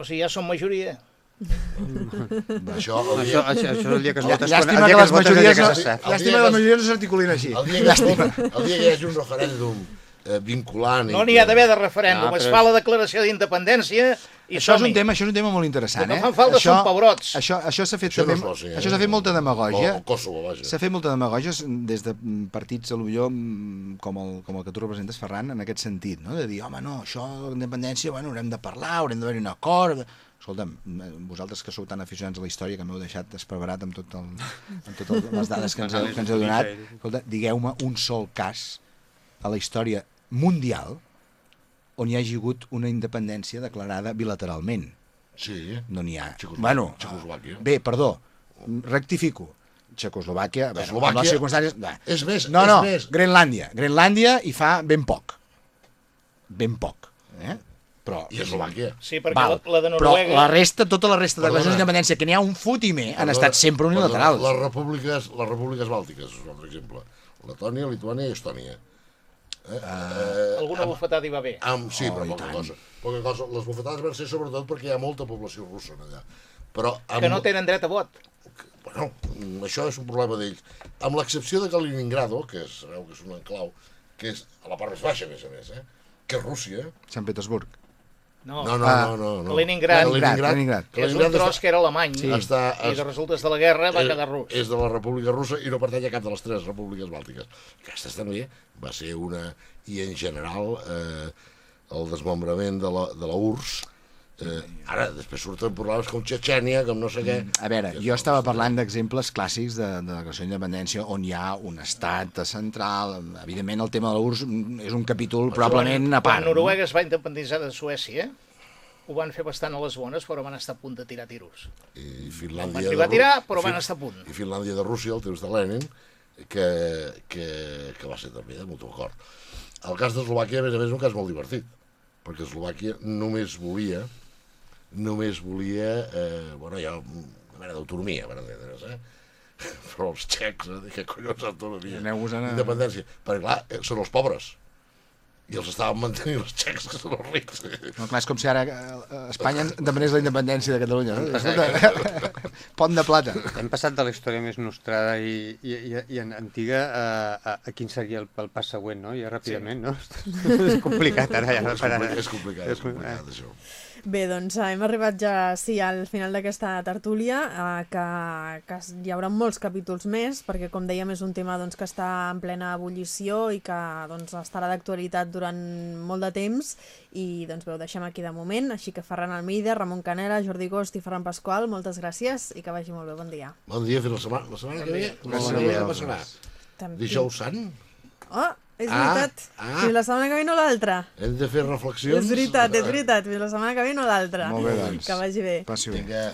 O sigui, ja som majoria. Això, el Això, dia, això, això és el dia que es vota. Llàstima que que les es majories no, llàstima que les es- majories no s'articulin així. el dia, que, es- el dia que hi hagi un referèndum eh, vinculant... No n'hi ha d'haver de referèndum, No, es però fa és- la declaració d'independència i Això és, un tema, això és un tema molt interessant, El que eh? fan falta això, són pebrots. Això, això s'ha fet Això no també... sí, eh? això s'ha fet molta demagògia. S'ha fet molta demagògia des de mm, partits, potser com el, com el que tu representes, Ferran, en aquest sentit, no? de dir, home, no, això, la independència, bueno, haurem de parlar, haurem d'haver-hi un acord... Escolta'm, vosaltres que sou tan aficionats a la història que m'heu deixat despreparat amb, tot el, amb totes les dades que ens, heu, que ens heu donat, escolta, digueu-me un sol cas a la història mundial on hi hagi hagut una independència declarada bilateralment. Sí, No n'hi ha. Txecoslovàquia. Bueno, Txecoslovàquia. bé, perdó, rectifico. Txecoslovàquia, Eslovàquia amb les circumstàncies... Va. és més, No, és no, més. Grenlàndia. Grenlàndia hi fa ben poc. Ben poc. Eh? Però, I Eslovàquia. Sí, perquè val, la, de però Noruega... la resta, tota la resta de Perdona. declaracions d'independència, que n'hi ha un fotimer, han Perdona, estat sempre perdona, unilaterals. Les repúbliques, les repúbliques bàltiques, altre exemple. Letònia, Lituània i Estònia. Eh? Uh, Alguna bufetada hi va bé. amb, sí, Oh, però poca cosa. Poca cosa. Les bufetades van ser sobretot perquè hi ha molta població russa en allà. Però amb, Que no tenen dret a vot. bueno, això és un problema d'ells. Amb l'excepció de Kaliningrado, que és, sabeu que és un enclau, que és a la part més baixa, a més a més, eh? que és Rússia. Sant Petersburg. No, No, no, Ah, no, no. no. Kaliningrad. Kaliningrad. que és un tros que era alemany Sí. i Està- de resultes de la guerra va és- quedar rus. És de la República Russa i no pertany a cap de les tres repúbliques bàltiques. Aquesta també va ser una... I en general, eh, el desmembrament de la, de la URSS, eh, ara després surten problemes com Txetxènia, com no sé què... A veure, jo estava parlant d'exemples clàssics de, de la declaració d'independència on hi ha un estat central. Evidentment, el tema de l'URSS és un capítol probablement a part. Quan Noruega es va independitzar de Suècia, ho van fer bastant a les bones, però van estar a punt de tirar tiros. I Finlàndia... Van arribar a tirar, però i van estar a punt. I Finlàndia de Rússia, el temps de Lenin, que, que, que va ser també de mutu acord. El cas d'Eslovàquia, a més a més, és un cas molt divertit, perquè Eslovàquia només volia, només volia, eh, bueno, hi ha una mena d'autonomia, per entendre's, eh? Però els txecs, eh, què collons autonomia? Aneu-vos a- Independència. Perquè, clar, eh, són els pobres. I els estaven mantenint els txecs, que són els rics. No, clar, és com si ara eh, Espanya demanés la independència de Catalunya. No? Escolta, pont de plata. Hem passat de la història més nostrada i, i, i, i en- antiga a, a, a quin seria el, el pas següent, no? Ja ràpidament, no? és complicat ara. Ja, és, per ara. complicat, és complicat, és complicat, això. Bé, doncs eh, hem arribat ja sí, al final d'aquesta tertúlia, eh, que, que hi haurà molts capítols més, perquè com dèiem és un tema doncs, que està en plena ebullició i que doncs, estarà d'actualitat durant molt de temps i doncs bé, ho deixem aquí de moment, així que Ferran Almeida, Ramon Canela, Jordi Gost i Ferran Pasqual, moltes gràcies i que vagi molt bé, bon dia. Bon dia, fins la setmana, la setmana que ve. La setmana que ve passarà? Dijous sant? Oh, és Ah, veritat. ah. Fins la setmana que ve no l'altra. Hem de fer reflexions? És veritat, és veritat. Fins la setmana que ve no l'altra. Molt bé, doncs. Que vagi bé. Passi bé. Vinga.